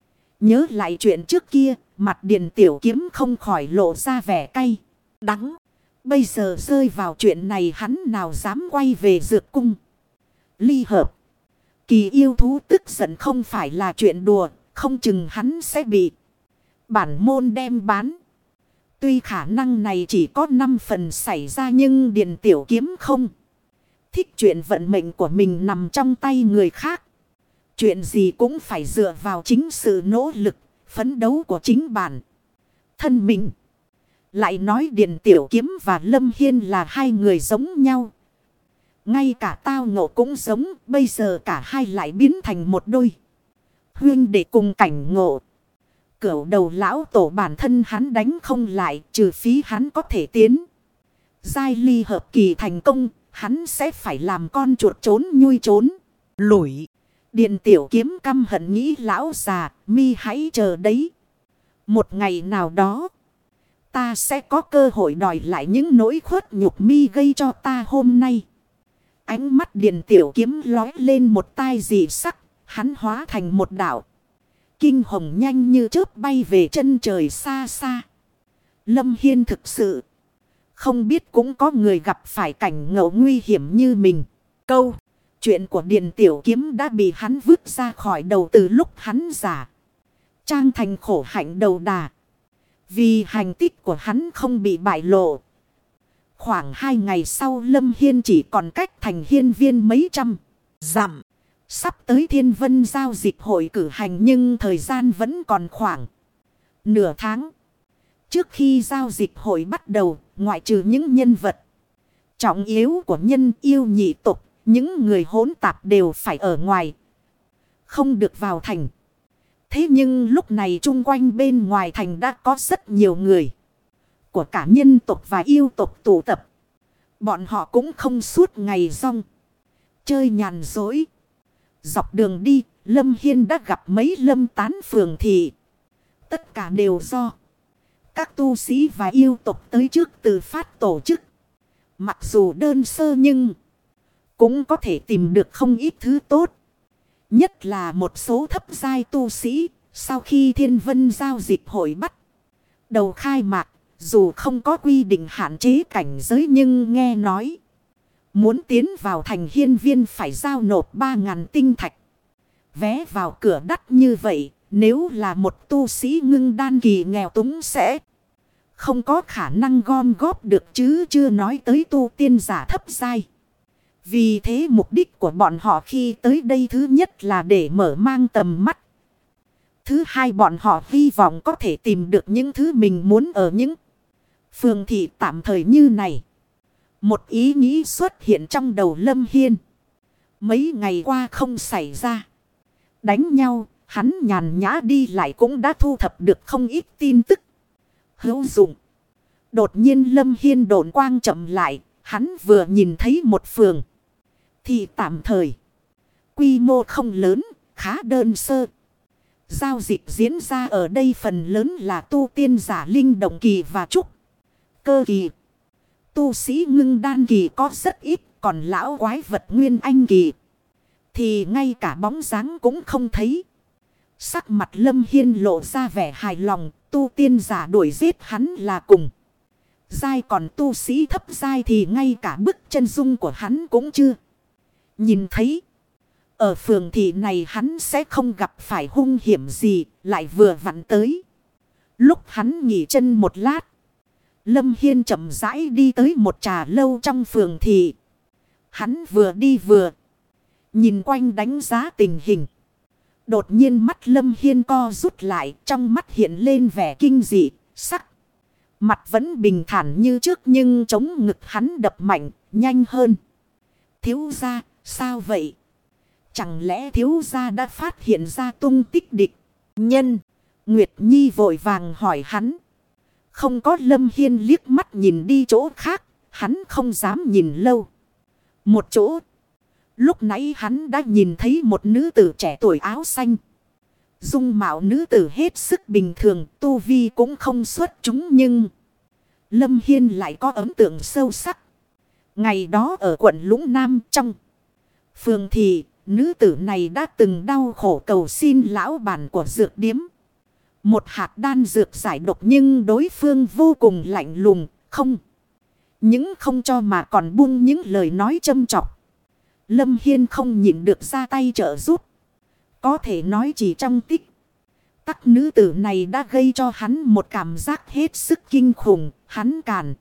Nhớ lại chuyện trước kia, mặt Điền Tiểu Kiếm không khỏi lộ ra vẻ cay, đắng. Bây giờ rơi vào chuyện này hắn nào dám quay về dược cung. Ly hợp. Kỳ yêu thú tức giận không phải là chuyện đùa, không chừng hắn sẽ bị bản môn đem bán. Tuy khả năng này chỉ có 5 phần xảy ra nhưng Điền Tiểu Kiếm không. Thích chuyện vận mệnh của mình nằm trong tay người khác. Chuyện gì cũng phải dựa vào chính sự nỗ lực, phấn đấu của chính bản. Thân mình. Lại nói Điền Tiểu Kiếm và Lâm Hiên là hai người giống nhau. Ngay cả tao ngộ cũng giống, bây giờ cả hai lại biến thành một đôi. Huyên để cùng cảnh ngộ. Cửu đầu lão tổ bản thân hắn đánh không lại, trừ phí hắn có thể tiến. Giai ly hợp kỳ thành công, hắn sẽ phải làm con chuột trốn nhui trốn. Lủi. Điện tiểu kiếm căm hận nghĩ lão già, mi hãy chờ đấy. Một ngày nào đó, ta sẽ có cơ hội đòi lại những nỗi khuất nhục mi gây cho ta hôm nay. Ánh mắt điện tiểu kiếm lói lên một tai dị sắc, hắn hóa thành một đảo. Kinh hồng nhanh như chớp bay về chân trời xa xa. Lâm Hiên thực sự. Không biết cũng có người gặp phải cảnh ngẫu nguy hiểm như mình. Câu. Chuyện của Điền Tiểu Kiếm đã bị hắn vứt ra khỏi đầu từ lúc hắn giả. Trang thành khổ hạnh đầu đà. Vì hành tích của hắn không bị bại lộ. Khoảng hai ngày sau Lâm Hiên chỉ còn cách thành hiên viên mấy trăm. Dặm. Sắp tới thiên vân giao dịch hội cử hành nhưng thời gian vẫn còn khoảng nửa tháng. Trước khi giao dịch hội bắt đầu, ngoại trừ những nhân vật trọng yếu của nhân yêu nhị tục, những người hỗn tạp đều phải ở ngoài. Không được vào thành. Thế nhưng lúc này chung quanh bên ngoài thành đã có rất nhiều người. Của cả nhân tộc và yêu tộc tụ tập. Bọn họ cũng không suốt ngày rong. Chơi nhàn dối. Dọc đường đi, Lâm Hiên đã gặp mấy lâm tán phường thị. Tất cả đều do các tu sĩ và yêu tộc tới trước từ phát tổ chức. Mặc dù đơn sơ nhưng cũng có thể tìm được không ít thứ tốt. Nhất là một số thấp giai tu sĩ sau khi thiên vân giao dịch hội bắt. Đầu khai mạc dù không có quy định hạn chế cảnh giới nhưng nghe nói. Muốn tiến vào thành hiên viên phải giao nộp 3.000 tinh thạch. Vé vào cửa đắt như vậy, nếu là một tu sĩ ngưng đan kỳ nghèo túng sẽ không có khả năng gom góp được chứ chưa nói tới tu tiên giả thấp dai. Vì thế mục đích của bọn họ khi tới đây thứ nhất là để mở mang tầm mắt. Thứ hai bọn họ hy vọng có thể tìm được những thứ mình muốn ở những phường thị tạm thời như này. Một ý nghĩ xuất hiện trong đầu Lâm Hiên. Mấy ngày qua không xảy ra. Đánh nhau, hắn nhàn nhã đi lại cũng đã thu thập được không ít tin tức. Hữu dụng. Đột nhiên Lâm Hiên độn quang chậm lại, hắn vừa nhìn thấy một phường. Thì tạm thời. Quy mô không lớn, khá đơn sơ. Giao dịch diễn ra ở đây phần lớn là tu tiên giả linh động kỳ và trúc. Cơ kỳ. Tu sĩ ngưng đan kỳ có rất ít, còn lão quái vật nguyên anh kỳ. Thì ngay cả bóng dáng cũng không thấy. Sắc mặt lâm hiên lộ ra vẻ hài lòng, tu tiên giả đuổi giết hắn là cùng. Giai còn tu sĩ thấp giai thì ngay cả bức chân dung của hắn cũng chưa. Nhìn thấy. Ở phường thị này hắn sẽ không gặp phải hung hiểm gì, lại vừa vặn tới. Lúc hắn nghỉ chân một lát. Lâm Hiên chậm rãi đi tới một trà lâu trong phường thị. Hắn vừa đi vừa. Nhìn quanh đánh giá tình hình. Đột nhiên mắt Lâm Hiên co rút lại trong mắt hiện lên vẻ kinh dị, sắc. Mặt vẫn bình thản như trước nhưng chống ngực hắn đập mạnh, nhanh hơn. Thiếu ra, sao vậy? Chẳng lẽ thiếu gia đã phát hiện ra tung tích địch? Nhân, Nguyệt Nhi vội vàng hỏi hắn. Không có Lâm Hiên liếc mắt nhìn đi chỗ khác, hắn không dám nhìn lâu. Một chỗ, lúc nãy hắn đã nhìn thấy một nữ tử trẻ tuổi áo xanh. Dung mạo nữ tử hết sức bình thường, tu vi cũng không xuất chúng nhưng... Lâm Hiên lại có ấn tượng sâu sắc. Ngày đó ở quận Lũng Nam trong phường thì nữ tử này đã từng đau khổ cầu xin lão bản của dược điếm. Một hạt đan dược giải độc nhưng đối phương vô cùng lạnh lùng, không. Những không cho mà còn buông những lời nói châm chọc. Lâm Hiên không nhịn được ra tay trợ giúp. Có thể nói chỉ trong tích. Tắc nữ tử này đã gây cho hắn một cảm giác hết sức kinh khủng, hắn càn.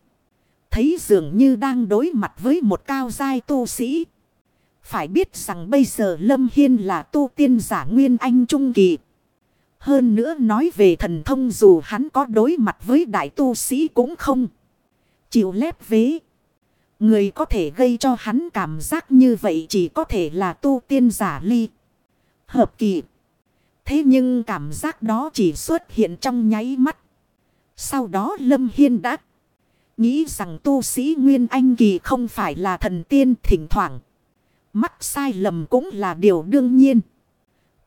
Thấy dường như đang đối mặt với một cao giai tu sĩ. Phải biết rằng bây giờ Lâm Hiên là tu tiên giả nguyên anh trung kỳ. Hơn nữa nói về thần thông dù hắn có đối mặt với đại tu sĩ cũng không. Chịu lép vế. Người có thể gây cho hắn cảm giác như vậy chỉ có thể là tu tiên giả ly. Hợp kỳ. Thế nhưng cảm giác đó chỉ xuất hiện trong nháy mắt. Sau đó Lâm Hiên đã nghĩ rằng tu sĩ Nguyên Anh Kỳ không phải là thần tiên thỉnh thoảng. Mắc sai lầm cũng là điều đương nhiên.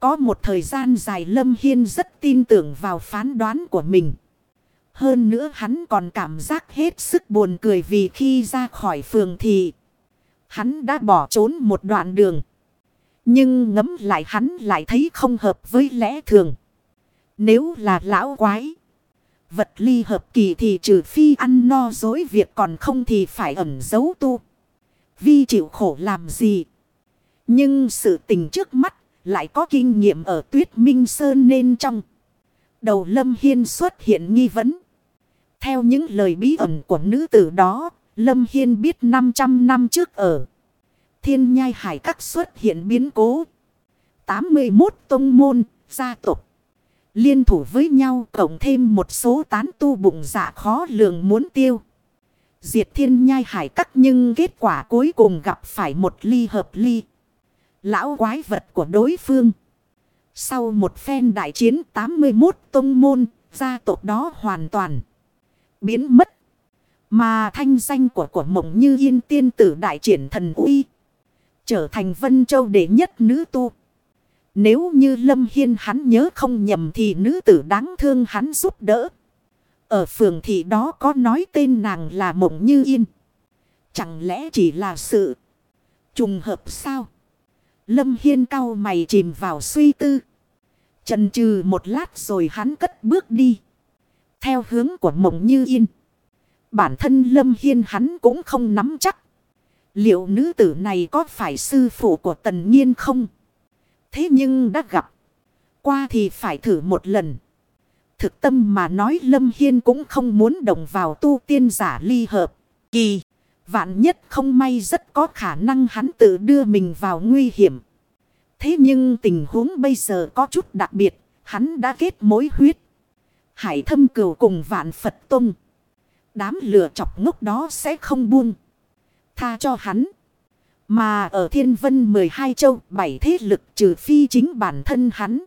Có một thời gian dài Lâm Hiên rất tin tưởng vào phán đoán của mình. Hơn nữa hắn còn cảm giác hết sức buồn cười vì khi ra khỏi phường thì hắn đã bỏ trốn một đoạn đường. Nhưng ngấm lại hắn lại thấy không hợp với lẽ thường. Nếu là lão quái, vật ly hợp kỳ thì trừ phi ăn no dối việc còn không thì phải ẩn giấu tu. Vi chịu khổ làm gì? Nhưng sự tình trước mắt lại có kinh nghiệm ở tuyết minh sơn nên trong. Đầu Lâm Hiên xuất hiện nghi vấn. Theo những lời bí ẩn của nữ tử đó, Lâm Hiên biết 500 năm trước ở. Thiên nhai hải các xuất hiện biến cố. 81 tông môn, gia tộc. Liên thủ với nhau cộng thêm một số tán tu bụng dạ khó lường muốn tiêu. Diệt thiên nhai hải các nhưng kết quả cuối cùng gặp phải một ly hợp ly. Lão quái vật của đối phương. Sau một phen đại chiến 81 tông môn, gia tộc đó hoàn toàn biến mất. Mà thanh danh của của mộng như yên tiên tử đại triển thần uy. Trở thành Vân Châu đệ nhất nữ tu. Nếu như Lâm Hiên hắn nhớ không nhầm thì nữ tử đáng thương hắn giúp đỡ. Ở phường thị đó có nói tên nàng là mộng như yên. Chẳng lẽ chỉ là sự trùng hợp sao? Lâm Hiên cao mày chìm vào suy tư. Trần trừ một lát rồi hắn cất bước đi. Theo hướng của mộng như yên. Bản thân Lâm Hiên hắn cũng không nắm chắc. Liệu nữ tử này có phải sư phụ của tần nhiên không? Thế nhưng đã gặp. Qua thì phải thử một lần. Thực tâm mà nói Lâm Hiên cũng không muốn đồng vào tu tiên giả ly hợp. Kỳ. Vạn nhất không may rất có khả năng hắn tự đưa mình vào nguy hiểm. Thế nhưng tình huống bây giờ có chút đặc biệt. Hắn đã kết mối huyết. Hải thâm cửu cùng vạn Phật Tông. Đám lửa chọc ngốc đó sẽ không buông. Tha cho hắn. Mà ở thiên vân 12 châu, bảy thế lực trừ phi chính bản thân hắn.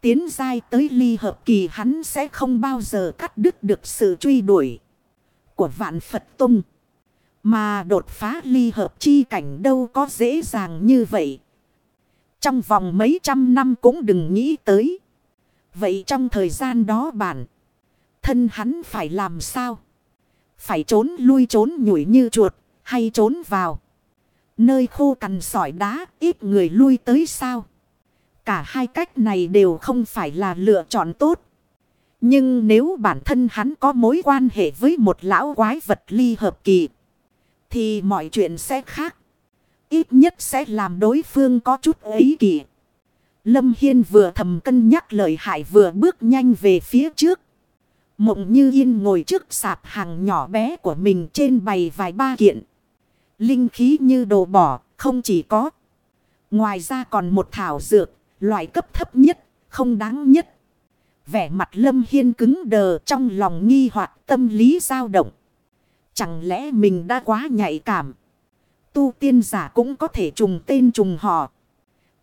Tiến dai tới ly hợp kỳ hắn sẽ không bao giờ cắt đứt được sự truy đuổi của vạn Phật Tông. Mà đột phá ly hợp chi cảnh đâu có dễ dàng như vậy. Trong vòng mấy trăm năm cũng đừng nghĩ tới. Vậy trong thời gian đó bản thân hắn phải làm sao? Phải trốn lui trốn nhủi như chuột hay trốn vào. Nơi khô cằn sỏi đá ít người lui tới sao? Cả hai cách này đều không phải là lựa chọn tốt. Nhưng nếu bản thân hắn có mối quan hệ với một lão quái vật ly hợp kỳ. Thì mọi chuyện sẽ khác. Ít nhất sẽ làm đối phương có chút ấy kỷ. Lâm Hiên vừa thầm cân nhắc lời hại vừa bước nhanh về phía trước. Mộng như yên ngồi trước sạp hàng nhỏ bé của mình trên bày vài ba kiện. Linh khí như đồ bỏ, không chỉ có. Ngoài ra còn một thảo dược, loại cấp thấp nhất, không đáng nhất. Vẻ mặt lâm hiên cứng đờ trong lòng nghi hoặc tâm lý dao động. Chẳng lẽ mình đã quá nhạy cảm. Tu tiên giả cũng có thể trùng tên trùng họ.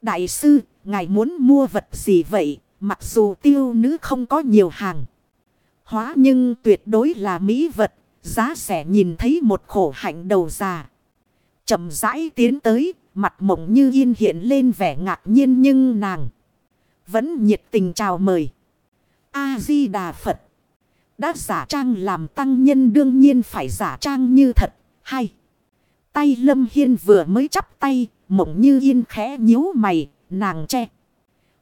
Đại sư, ngài muốn mua vật gì vậy? Mặc dù tiêu nữ không có nhiều hàng. Hóa nhưng tuyệt đối là mỹ vật. Giá sẽ nhìn thấy một khổ hạnh đầu già chậm rãi tiến tới, mặt mộng như yên hiện lên vẻ ngạc nhiên nhưng nàng vẫn nhiệt tình chào mời. A-di-đà Phật. Đã giả trang làm tăng nhân đương nhiên phải giả trang như thật. Hay. Tay Lâm Hiên vừa mới chắp tay, mộng như yên khẽ nhíu mày, nàng che.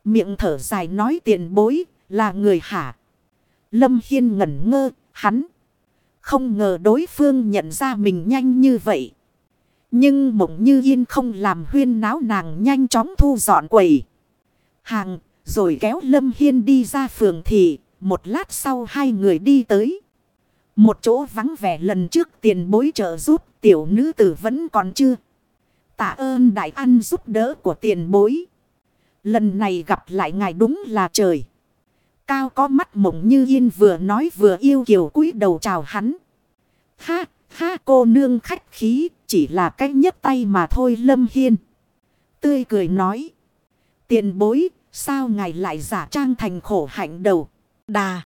Miệng thở dài nói tiền bối, là người hả. Lâm Hiên ngẩn ngơ, hắn. Không ngờ đối phương nhận ra mình nhanh như vậy. Nhưng mộng như yên không làm huyên náo nàng nhanh chóng thu dọn quầy. Hàng, rồi kéo Lâm Hiên đi ra phường thị. Một lát sau hai người đi tới. Một chỗ vắng vẻ lần trước tiền bối trợ giúp tiểu nữ tử vẫn còn chưa. Tạ ơn đại ăn giúp đỡ của tiền bối. Lần này gặp lại ngài đúng là trời. Cao có mắt mộng như yên vừa nói vừa yêu kiều cúi đầu chào hắn. Ha, Ha cô nương khách khí, chỉ là cách nhấc tay mà thôi Lâm Hiên. Tươi cười nói. Tiền bối, sao ngài lại giả trang thành khổ hạnh đầu? Đà,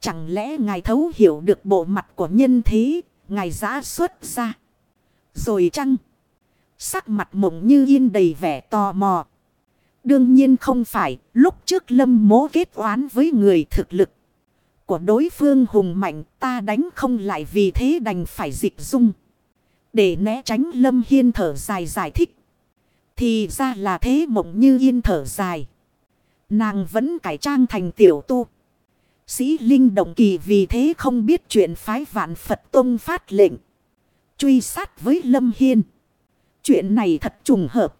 chẳng lẽ ngài thấu hiểu được bộ mặt của nhân thế, ngài giã xuất ra. Rồi chăng? Sắc mặt mộng như yên đầy vẻ tò mò. Đương nhiên không phải, lúc trước lâm mố kết oán với người thực lực. Của đối phương hùng mạnh ta đánh không lại vì thế đành phải dịch dung. Để né tránh lâm hiên thở dài giải thích. Thì ra là thế mộng như yên thở dài. Nàng vẫn cải trang thành tiểu tu. Sĩ Linh Động Kỳ vì thế không biết chuyện phái vạn Phật Tông phát lệnh. Truy sát với Lâm Hiên. Chuyện này thật trùng hợp.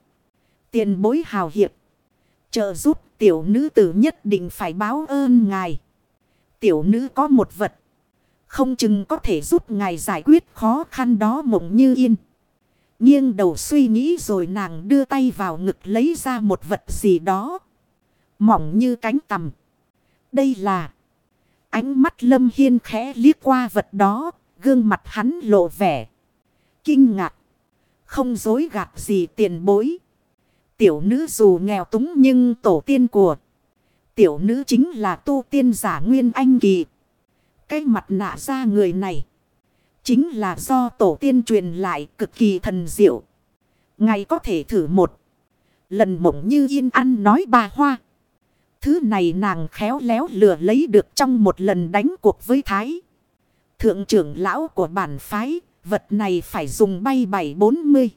Tiền bối hào hiệp. Trợ giúp tiểu nữ tử nhất định phải báo ơn ngài. Tiểu nữ có một vật. Không chừng có thể giúp ngài giải quyết khó khăn đó mộng như yên. Nghiêng đầu suy nghĩ rồi nàng đưa tay vào ngực lấy ra một vật gì đó. Mỏng như cánh tầm. Đây là... Ánh mắt lâm hiên khẽ liếc qua vật đó. Gương mặt hắn lộ vẻ. Kinh ngạc. Không dối gạt gì tiền bối. Tiểu nữ dù nghèo túng nhưng tổ tiên của. Tiểu nữ chính là tu tiên giả nguyên anh kỳ. Cái mặt nạ ra người này. Chính là do tổ tiên truyền lại cực kỳ thần diệu. Ngày có thể thử một. Lần mộng như yên ăn nói bà hoa. Thứ này nàng khéo léo lừa lấy được trong một lần đánh cuộc với Thái. Thượng trưởng lão của bản phái. Vật này phải dùng bay bảy bốn mươi.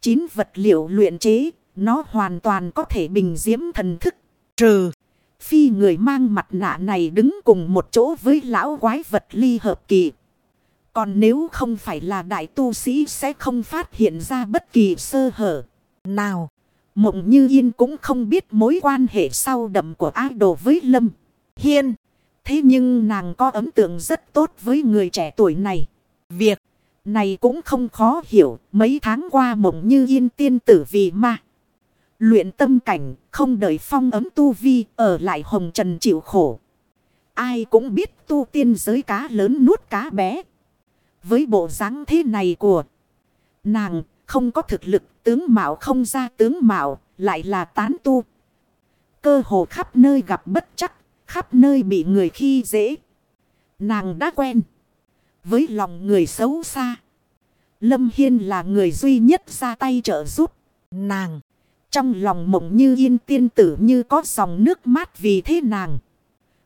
Chín vật liệu luyện chế. Nó hoàn toàn có thể bình diễm thần thức. Trừ. Phi người mang mặt nạ này đứng cùng một chỗ với lão quái vật ly hợp kỳ. Còn nếu không phải là đại tu sĩ sẽ không phát hiện ra bất kỳ sơ hở. Nào, mộng như yên cũng không biết mối quan hệ sau đậm của idol với Lâm. Hiên, thế nhưng nàng có ấn tượng rất tốt với người trẻ tuổi này. Việc này cũng không khó hiểu, mấy tháng qua mộng như yên tiên tử vì ma. Luyện tâm cảnh, không đợi phong ấm tu vi, ở lại hồng trần chịu khổ. Ai cũng biết tu tiên giới cá lớn nuốt cá bé. Với bộ dáng thế này của nàng, không có thực lực, tướng mạo không ra tướng mạo, lại là tán tu. Cơ hồ khắp nơi gặp bất chắc, khắp nơi bị người khi dễ. Nàng đã quen với lòng người xấu xa. Lâm Hiên là người duy nhất ra tay trợ giúp nàng. Trong lòng mộng như yên tiên tử như có dòng nước mát vì thế nàng.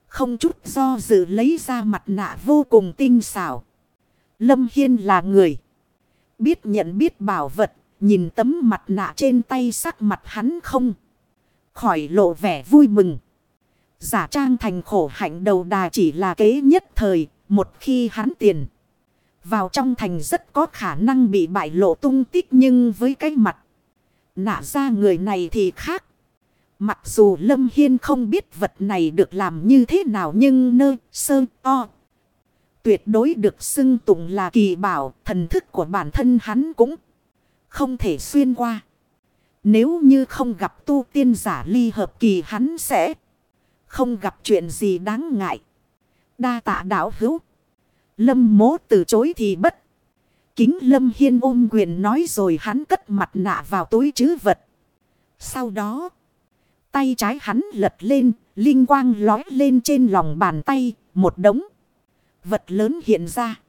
Không chút do dự lấy ra mặt nạ vô cùng tinh xảo. Lâm Hiên là người. Biết nhận biết bảo vật. Nhìn tấm mặt nạ trên tay sắc mặt hắn không. Khỏi lộ vẻ vui mừng. Giả trang thành khổ hạnh đầu đà chỉ là kế nhất thời. Một khi hắn tiền. Vào trong thành rất có khả năng bị bại lộ tung tích nhưng với cái mặt. Nạ ra người này thì khác. Mặc dù Lâm Hiên không biết vật này được làm như thế nào nhưng nơi sơ, o. Tuyệt đối được xưng tụng là kỳ bảo, thần thức của bản thân hắn cũng không thể xuyên qua. Nếu như không gặp tu tiên giả ly hợp kỳ hắn sẽ không gặp chuyện gì đáng ngại. Đa tạ đạo hữu. Lâm mố từ chối thì bất kính lâm hiên ôm quyền nói rồi hắn cất mặt nạ vào túi chứ vật. Sau đó, tay trái hắn lật lên, linh quang lói lên trên lòng bàn tay, một đống. Vật lớn hiện ra.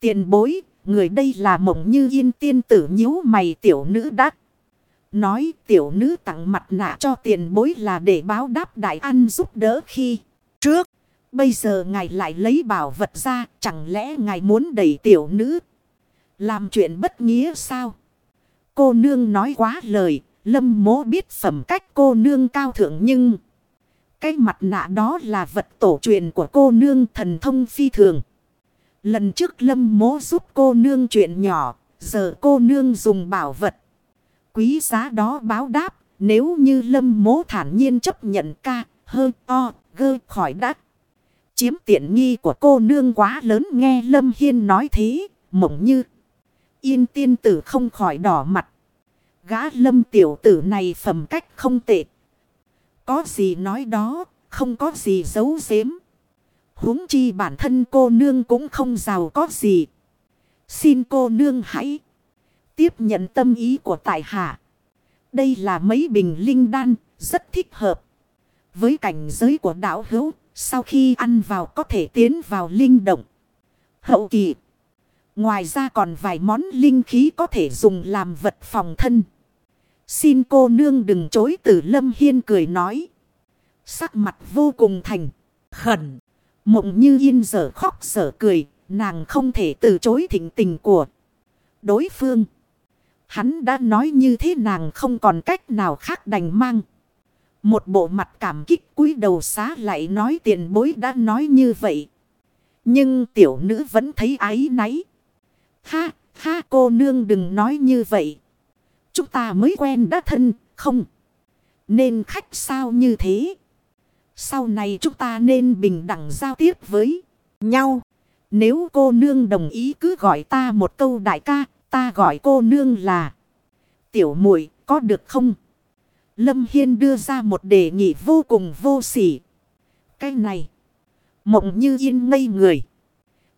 Tiền bối, người đây là mộng như yên tiên tử nhíu mày tiểu nữ đắc. Nói tiểu nữ tặng mặt nạ cho tiền bối là để báo đáp đại ăn giúp đỡ khi trước. Bây giờ ngài lại lấy bảo vật ra, chẳng lẽ ngài muốn đẩy tiểu nữ làm chuyện bất nghĩa sao? Cô nương nói quá lời. Lâm mố biết phẩm cách cô nương cao thượng nhưng... Cái mặt nạ đó là vật tổ truyền của cô nương thần thông phi thường. Lần trước lâm mố giúp cô nương chuyện nhỏ. Giờ cô nương dùng bảo vật. Quý giá đó báo đáp. Nếu như lâm mố thản nhiên chấp nhận ca, hơ, o, gơ khỏi đắt. Chiếm tiện nghi của cô nương quá lớn nghe lâm hiên nói thế. Mộng như. Yên tiên tử không khỏi đỏ mặt. Gã lâm tiểu tử này phẩm cách không tệ. Có gì nói đó, không có gì giấu giếm huống chi bản thân cô nương cũng không giàu có gì. Xin cô nương hãy tiếp nhận tâm ý của tại hạ. Đây là mấy bình linh đan, rất thích hợp. Với cảnh giới của đảo hữu, sau khi ăn vào có thể tiến vào linh động. Hậu kỳ. Ngoài ra còn vài món linh khí có thể dùng làm vật phòng thân. Xin cô nương đừng chối từ Lâm Hiên cười nói. Sắc mặt vô cùng thành. Khẩn. Mộng như yên giờ khóc giờ cười. Nàng không thể từ chối thỉnh tình của đối phương. Hắn đã nói như thế nàng không còn cách nào khác đành mang. Một bộ mặt cảm kích cúi đầu xá lại nói tiền bối đã nói như vậy. Nhưng tiểu nữ vẫn thấy áy náy. Ha, ha cô nương đừng nói như vậy. Chúng ta mới quen đã thân, không? Nên khách sao như thế? Sau này chúng ta nên bình đẳng giao tiếp với nhau. Nếu cô nương đồng ý cứ gọi ta một câu đại ca, ta gọi cô nương là tiểu muội có được không? Lâm Hiên đưa ra một đề nghị vô cùng vô sỉ. Cái này, mộng như yên ngây người.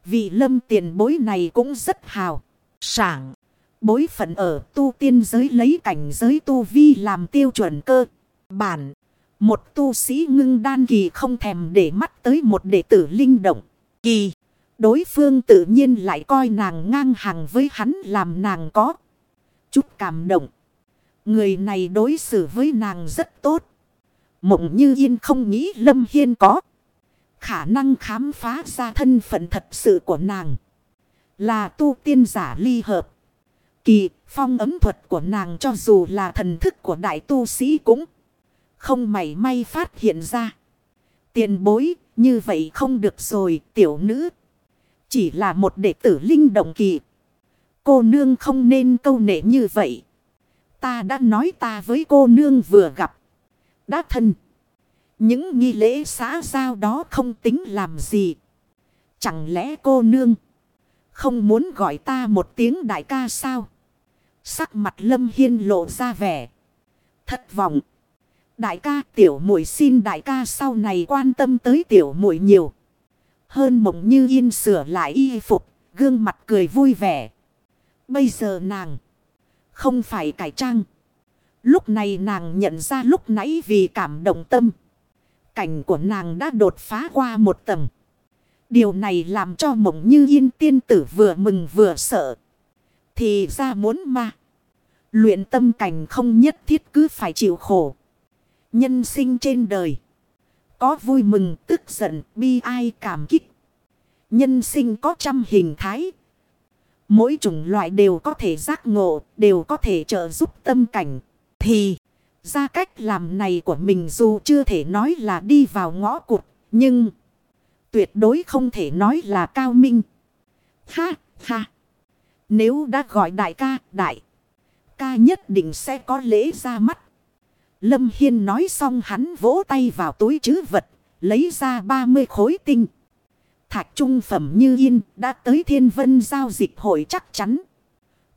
Vì lâm tiền bối này cũng rất hào, sảng. Bối phận ở tu tiên giới lấy cảnh giới tu vi làm tiêu chuẩn cơ. Bản, một tu sĩ ngưng đan kỳ không thèm để mắt tới một đệ tử linh động. Kỳ, đối phương tự nhiên lại coi nàng ngang hàng với hắn làm nàng có. Chút cảm động. Người này đối xử với nàng rất tốt. Mộng như yên không nghĩ Lâm Hiên có. Khả năng khám phá ra thân phận thật sự của nàng. Là tu tiên giả ly hợp. Kỳ phong ấm thuật của nàng cho dù là thần thức của đại tu sĩ cũng không mảy may phát hiện ra. Tiền bối, như vậy không được rồi, tiểu nữ. Chỉ là một đệ tử linh động kỳ. Cô nương không nên câu nệ như vậy. Ta đã nói ta với cô nương vừa gặp. Đã thân. Những nghi lễ xã giao đó không tính làm gì. Chẳng lẽ cô nương không muốn gọi ta một tiếng đại ca sao? Sắc mặt lâm hiên lộ ra vẻ. Thất vọng. Đại ca tiểu muội xin đại ca sau này quan tâm tới tiểu muội nhiều. Hơn mộng như yên sửa lại y phục, gương mặt cười vui vẻ. Bây giờ nàng không phải cải trang. Lúc này nàng nhận ra lúc nãy vì cảm động tâm. Cảnh của nàng đã đột phá qua một tầng. Điều này làm cho mộng như yên tiên tử vừa mừng vừa sợ. Thì ra muốn mà Luyện tâm cảnh không nhất thiết cứ phải chịu khổ. Nhân sinh trên đời. Có vui mừng, tức giận, bi ai cảm kích. Nhân sinh có trăm hình thái, Mỗi chủng loại đều có thể giác ngộ, đều có thể trợ giúp tâm cảnh. Thì, ra cách làm này của mình dù chưa thể nói là đi vào ngõ cụt, nhưng tuyệt đối không thể nói là cao minh. Ha, ha. Nếu đã gọi đại ca, đại ca nhất định sẽ có lễ ra mắt. Lâm Hiên nói xong hắn vỗ tay vào túi chứ vật, lấy ra 30 khối tinh thạch trung phẩm như yên đã tới thiên vân giao dịch hội chắc chắn.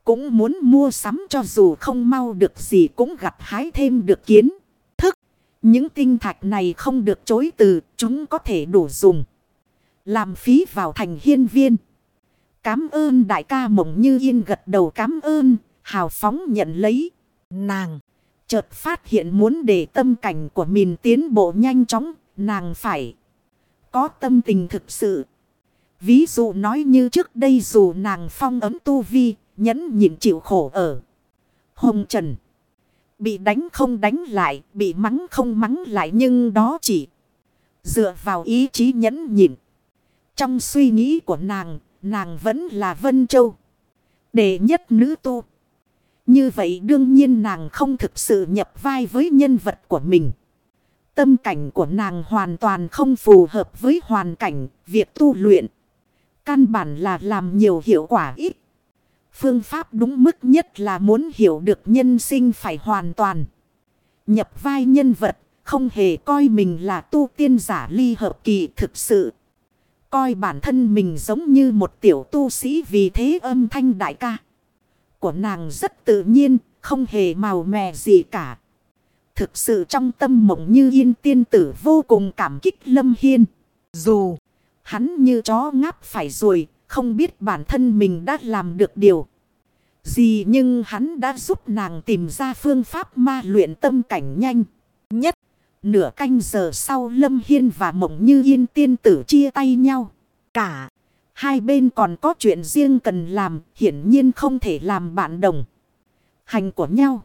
Cũng muốn mua sắm cho dù không mau được gì cũng gặt hái thêm được kiến. Thức, những tinh thạch này không được chối từ, chúng có thể đủ dùng. Làm phí vào thành hiên viên. Cám ơn đại ca mộng như yên gật đầu cám ơn, hào phóng nhận lấy. Nàng, chợt phát hiện muốn để tâm cảnh của mình tiến bộ nhanh chóng, nàng phải có tâm tình thực sự. Ví dụ nói như trước đây dù nàng phong ấm tu vi, nhẫn nhịn chịu khổ ở. Hồng Trần. Bị đánh không đánh lại, bị mắng không mắng lại nhưng đó chỉ dựa vào ý chí nhẫn nhịn. Trong suy nghĩ của nàng, nàng vẫn là Vân Châu. Đệ nhất nữ tu. Như vậy đương nhiên nàng không thực sự nhập vai với nhân vật của mình. Tâm cảnh của nàng hoàn toàn không phù hợp với hoàn cảnh, việc tu luyện. Căn bản là làm nhiều hiệu quả ít. Phương pháp đúng mức nhất là muốn hiểu được nhân sinh phải hoàn toàn. Nhập vai nhân vật, không hề coi mình là tu tiên giả ly hợp kỳ thực sự. Coi bản thân mình giống như một tiểu tu sĩ vì thế âm thanh đại ca. Của nàng rất tự nhiên, không hề màu mè gì cả. Thực sự trong tâm mộng như yên tiên tử vô cùng cảm kích Lâm Hiên. Dù hắn như chó ngáp phải rồi, không biết bản thân mình đã làm được điều gì nhưng hắn đã giúp nàng tìm ra phương pháp ma luyện tâm cảnh nhanh nhất. Nửa canh giờ sau Lâm Hiên và Mộng Như Yên tiên tử chia tay nhau. Cả hai bên còn có chuyện riêng cần làm, hiển nhiên không thể làm bạn đồng. Hành của nhau.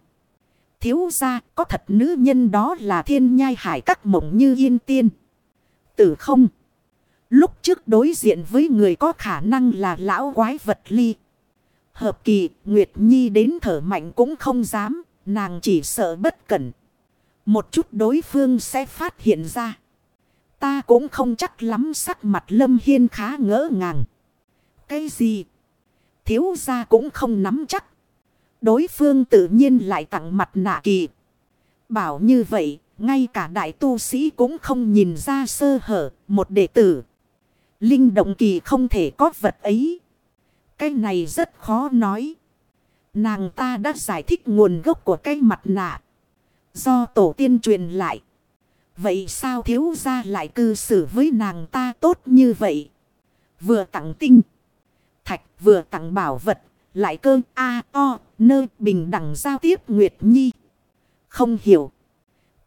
Thiếu ra có thật nữ nhân đó là thiên nhai hải các Mộng Như Yên tiên. Tử không. Lúc trước đối diện với người có khả năng là lão quái vật ly. Hợp kỳ, Nguyệt Nhi đến thở mạnh cũng không dám, nàng chỉ sợ bất cẩn. Một chút đối phương sẽ phát hiện ra. Ta cũng không chắc lắm sắc mặt Lâm Hiên khá ngỡ ngàng. Cái gì? Thiếu gia cũng không nắm chắc. Đối phương tự nhiên lại tặng mặt nạ kỳ. Bảo như vậy, ngay cả đại tu sĩ cũng không nhìn ra sơ hở một đệ tử. Linh động kỳ không thể có vật ấy. Cái này rất khó nói. Nàng ta đã giải thích nguồn gốc của cái mặt nạ. Do tổ tiên truyền lại. Vậy sao thiếu gia lại cư xử với nàng ta tốt như vậy? Vừa tặng tinh. Thạch vừa tặng bảo vật. Lại cơ A O nơi bình đẳng giao tiếp Nguyệt Nhi. Không hiểu.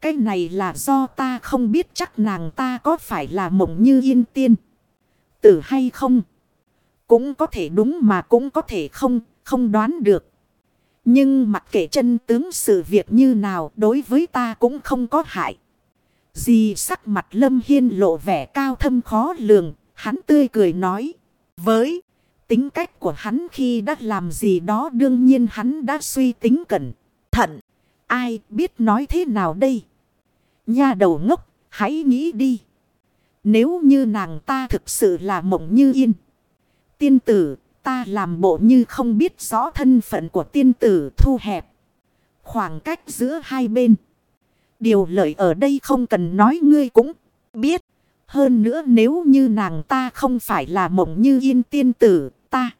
Cái này là do ta không biết chắc nàng ta có phải là mộng như yên tiên. Tử hay không? Cũng có thể đúng mà cũng có thể không, không đoán được. Nhưng mặc kệ chân tướng sự việc như nào đối với ta cũng không có hại. Gì sắc mặt lâm hiên lộ vẻ cao thâm khó lường, hắn tươi cười nói. Với tính cách của hắn khi đã làm gì đó đương nhiên hắn đã suy tính cẩn thận. Ai biết nói thế nào đây? Nha đầu ngốc, hãy nghĩ đi. Nếu như nàng ta thực sự là mộng như yên. Tiên tử, ta làm bộ như không biết rõ thân phận của tiên tử thu hẹp. Khoảng cách giữa hai bên. Điều lợi ở đây không cần nói ngươi cũng biết. Hơn nữa nếu như nàng ta không phải là mộng như yên tiên tử, ta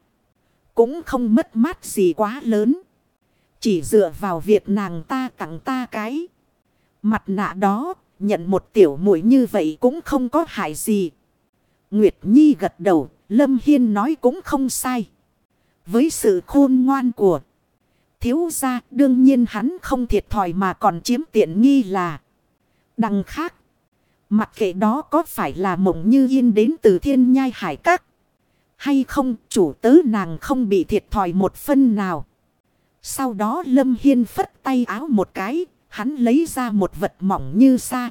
cũng không mất mát gì quá lớn. Chỉ dựa vào việc nàng ta tặng ta cái mặt nạ đó, nhận một tiểu mũi như vậy cũng không có hại gì. Nguyệt Nhi gật đầu, Lâm Hiên nói cũng không sai. Với sự khôn ngoan của thiếu gia, đương nhiên hắn không thiệt thòi mà còn chiếm tiện nghi là đằng khác. Mặc kệ đó có phải là mộng như yên đến từ thiên nhai hải các. Hay không, chủ tớ nàng không bị thiệt thòi một phân nào. Sau đó Lâm Hiên phất tay áo một cái. Hắn lấy ra một vật mỏng như sa.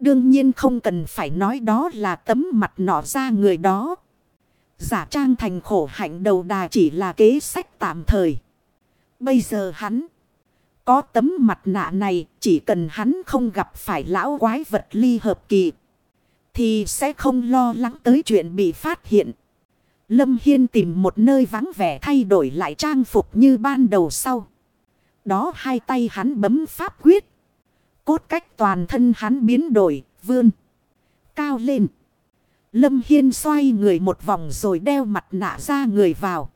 Đương nhiên không cần phải nói đó là tấm mặt nọ ra người đó. Giả trang thành khổ hạnh đầu đà chỉ là kế sách tạm thời. Bây giờ hắn có tấm mặt nạ này chỉ cần hắn không gặp phải lão quái vật ly hợp kỳ. Thì sẽ không lo lắng tới chuyện bị phát hiện. Lâm Hiên tìm một nơi vắng vẻ thay đổi lại trang phục như ban đầu sau. Đó hai tay hắn bấm pháp quyết. Cốt cách toàn thân hắn biến đổi, vươn. Cao lên. Lâm Hiên xoay người một vòng rồi đeo mặt nạ ra người vào.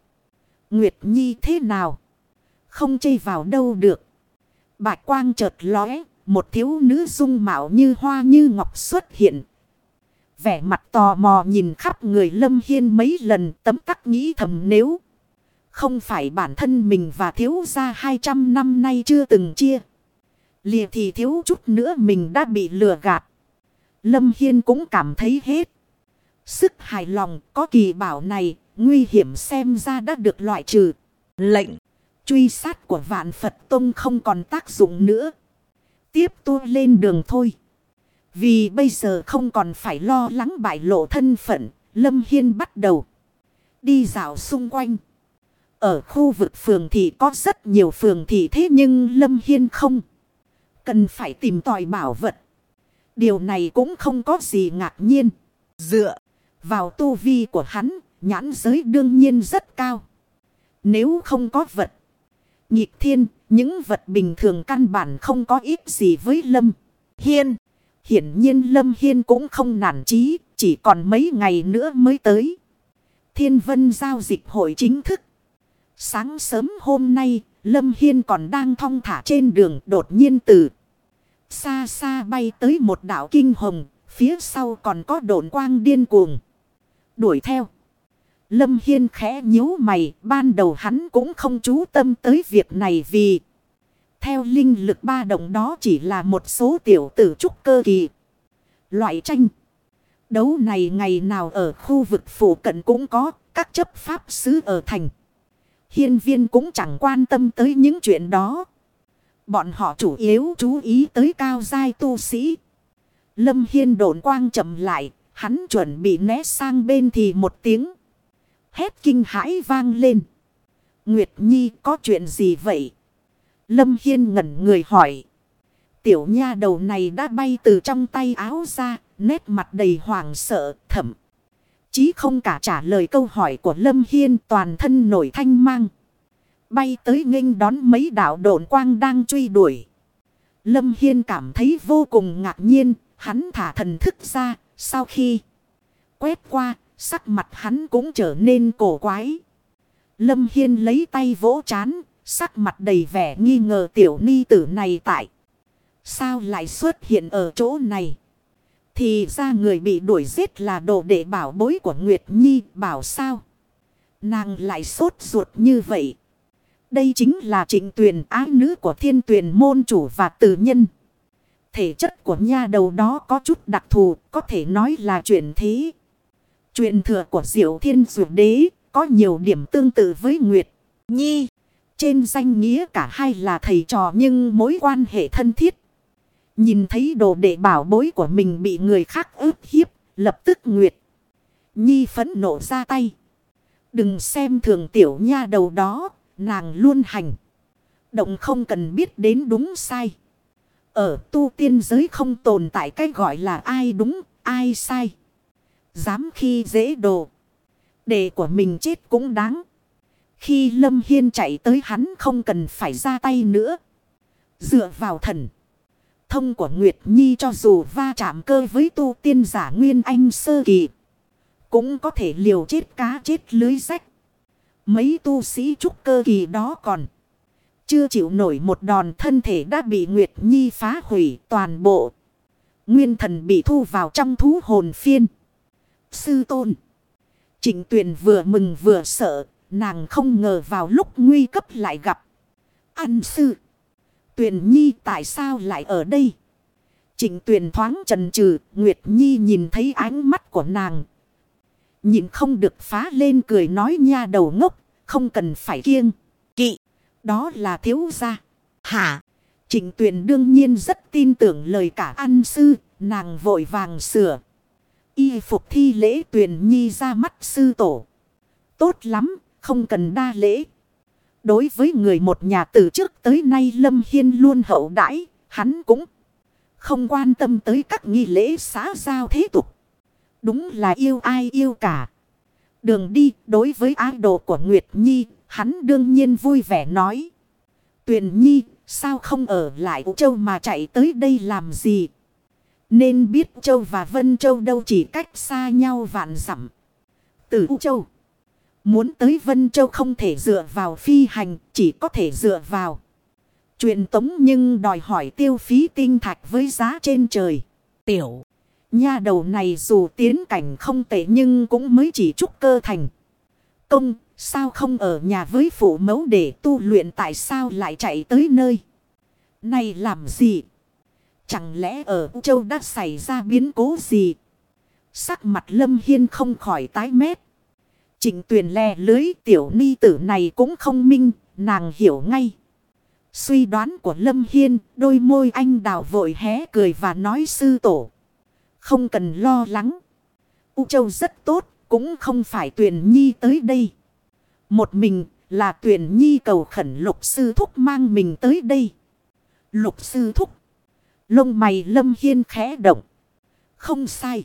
Nguyệt Nhi thế nào? Không chây vào đâu được. Bạch quang chợt lóe, một thiếu nữ dung mạo như hoa như ngọc xuất hiện. Vẻ mặt tò mò nhìn khắp người Lâm Hiên mấy lần tấm tắc nghĩ thầm nếu. Không phải bản thân mình và thiếu gia 200 năm nay chưa từng chia. Lìa thì thiếu chút nữa mình đã bị lừa gạt. Lâm Hiên cũng cảm thấy hết. Sức hài lòng có kỳ bảo này, nguy hiểm xem ra đã được loại trừ. Lệnh, truy sát của vạn Phật Tông không còn tác dụng nữa. Tiếp tu lên đường thôi. Vì bây giờ không còn phải lo lắng bại lộ thân phận, Lâm Hiên bắt đầu đi dạo xung quanh. Ở khu vực phường thì có rất nhiều phường thị thế nhưng Lâm Hiên không. Cần phải tìm tòi bảo vật. Điều này cũng không có gì ngạc nhiên. Dựa vào tu vi của hắn, nhãn giới đương nhiên rất cao. Nếu không có vật, nhịp thiên, những vật bình thường căn bản không có ít gì với Lâm Hiên. Hiển nhiên Lâm Hiên cũng không nản chí, chỉ còn mấy ngày nữa mới tới. Thiên vân giao dịch hội chính thức. Sáng sớm hôm nay, Lâm Hiên còn đang thong thả trên đường đột nhiên từ. Xa xa bay tới một đảo kinh hồng, phía sau còn có đồn quang điên cuồng. Đuổi theo. Lâm Hiên khẽ nhíu mày, ban đầu hắn cũng không chú tâm tới việc này vì theo linh lực ba động đó chỉ là một số tiểu tử trúc cơ kỳ. Loại tranh. Đấu này ngày nào ở khu vực phủ cận cũng có các chấp pháp sứ ở thành. Hiên viên cũng chẳng quan tâm tới những chuyện đó. Bọn họ chủ yếu chú ý tới cao giai tu sĩ. Lâm Hiên độn quang chậm lại, hắn chuẩn bị né sang bên thì một tiếng. Hét kinh hãi vang lên. Nguyệt Nhi có chuyện gì vậy? Lâm Hiên ngẩn người hỏi. Tiểu nha đầu này đã bay từ trong tay áo ra, nét mặt đầy hoảng sợ, thẩm. Chí không cả trả lời câu hỏi của Lâm Hiên toàn thân nổi thanh mang. Bay tới nghênh đón mấy đạo độn quang đang truy đuổi. Lâm Hiên cảm thấy vô cùng ngạc nhiên, hắn thả thần thức ra, sau khi quét qua, sắc mặt hắn cũng trở nên cổ quái. Lâm Hiên lấy tay vỗ chán, sắc mặt đầy vẻ nghi ngờ tiểu ni tử này tại. Sao lại xuất hiện ở chỗ này? Thì ra người bị đuổi giết là đồ đệ bảo bối của Nguyệt Nhi bảo sao? Nàng lại sốt ruột như vậy. Đây chính là trịnh tuyền ái nữ của thiên tuyền môn chủ và tử nhân. Thể chất của nha đầu đó có chút đặc thù, có thể nói là chuyện thế. Chuyện thừa của diệu thiên dụ đế có nhiều điểm tương tự với Nguyệt Nhi. Trên danh nghĩa cả hai là thầy trò nhưng mối quan hệ thân thiết. Nhìn thấy đồ đệ bảo bối của mình bị người khác ướp hiếp, lập tức Nguyệt. Nhi phẫn nộ ra tay. Đừng xem thường tiểu nha đầu đó, nàng luôn hành. Động không cần biết đến đúng sai. Ở tu tiên giới không tồn tại cái gọi là ai đúng, ai sai. Dám khi dễ đồ. Đệ của mình chết cũng đáng. Khi Lâm Hiên chạy tới hắn không cần phải ra tay nữa. Dựa vào thần. Thông của Nguyệt Nhi cho dù va chạm cơ với tu tiên giả Nguyên Anh sơ kỳ. Cũng có thể liều chết cá chết lưới rách. Mấy tu sĩ trúc cơ kỳ đó còn. Chưa chịu nổi một đòn thân thể đã bị Nguyệt Nhi phá hủy toàn bộ. Nguyên thần bị thu vào trong thú hồn phiên. Sư tôn. Trịnh tuyền vừa mừng vừa sợ. Nàng không ngờ vào lúc nguy cấp lại gặp. Ăn sư. Tuyền Nhi tại sao lại ở đây? Trịnh tuyền thoáng trần trừ. Nguyệt Nhi nhìn thấy ánh mắt của nàng. Nhìn không được phá lên cười nói nha đầu ngốc. Không cần phải kiêng. Kỵ. Đó là thiếu gia. Hả? Trịnh tuyền đương nhiên rất tin tưởng lời cả ăn sư. Nàng vội vàng sửa. Y phục thi lễ tuyền nhi ra mắt sư tổ. Tốt lắm, không cần đa lễ. Đối với người một nhà từ trước tới nay Lâm Hiên luôn hậu đãi, hắn cũng không quan tâm tới các nghi lễ xã giao thế tục. Đúng là yêu ai yêu cả. Đường đi đối với ái đồ của Nguyệt Nhi, hắn đương nhiên vui vẻ nói. Tuyền Nhi, sao không ở lại Ú Châu mà chạy tới đây làm gì? Nên biết Châu và Vân Châu đâu chỉ cách xa nhau vạn dặm. Từ U Châu. Muốn tới Vân Châu không thể dựa vào phi hành, chỉ có thể dựa vào. Truyền tống nhưng đòi hỏi tiêu phí tinh thạch với giá trên trời. Tiểu, nha đầu này dù tiến cảnh không tệ nhưng cũng mới chỉ trúc cơ thành. Công, sao không ở nhà với phụ mẫu để tu luyện tại sao lại chạy tới nơi? Này làm gì? Chẳng lẽ ở u châu đã xảy ra biến cố gì? Sắc mặt lâm hiên không khỏi tái mét. Trịnh tuyền lè lưới tiểu ni tử này cũng không minh, nàng hiểu ngay. Suy đoán của Lâm Hiên, đôi môi anh đào vội hé cười và nói sư tổ. Không cần lo lắng. U Châu rất tốt, cũng không phải tuyền nhi tới đây. Một mình là tuyền nhi cầu khẩn lục sư thúc mang mình tới đây. Lục sư thúc. Lông mày Lâm Hiên khẽ động. Không sai.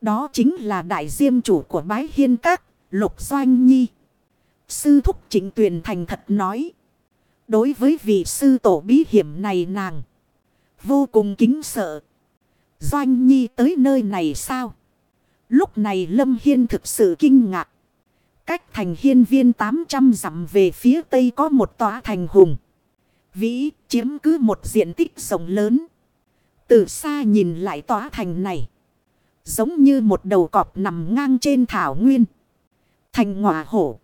Đó chính là đại diêm chủ của bái hiên các. Lục Doanh Nhi. Sư thúc trịnh tuyền thành thật nói. Đối với vị sư tổ bí hiểm này nàng. Vô cùng kính sợ. Doanh Nhi tới nơi này sao? Lúc này Lâm Hiên thực sự kinh ngạc. Cách thành hiên viên 800 dặm về phía tây có một tòa thành hùng. Vĩ chiếm cứ một diện tích rộng lớn. Từ xa nhìn lại tòa thành này. Giống như một đầu cọp nằm ngang trên thảo nguyên. Thành ngọa hổ.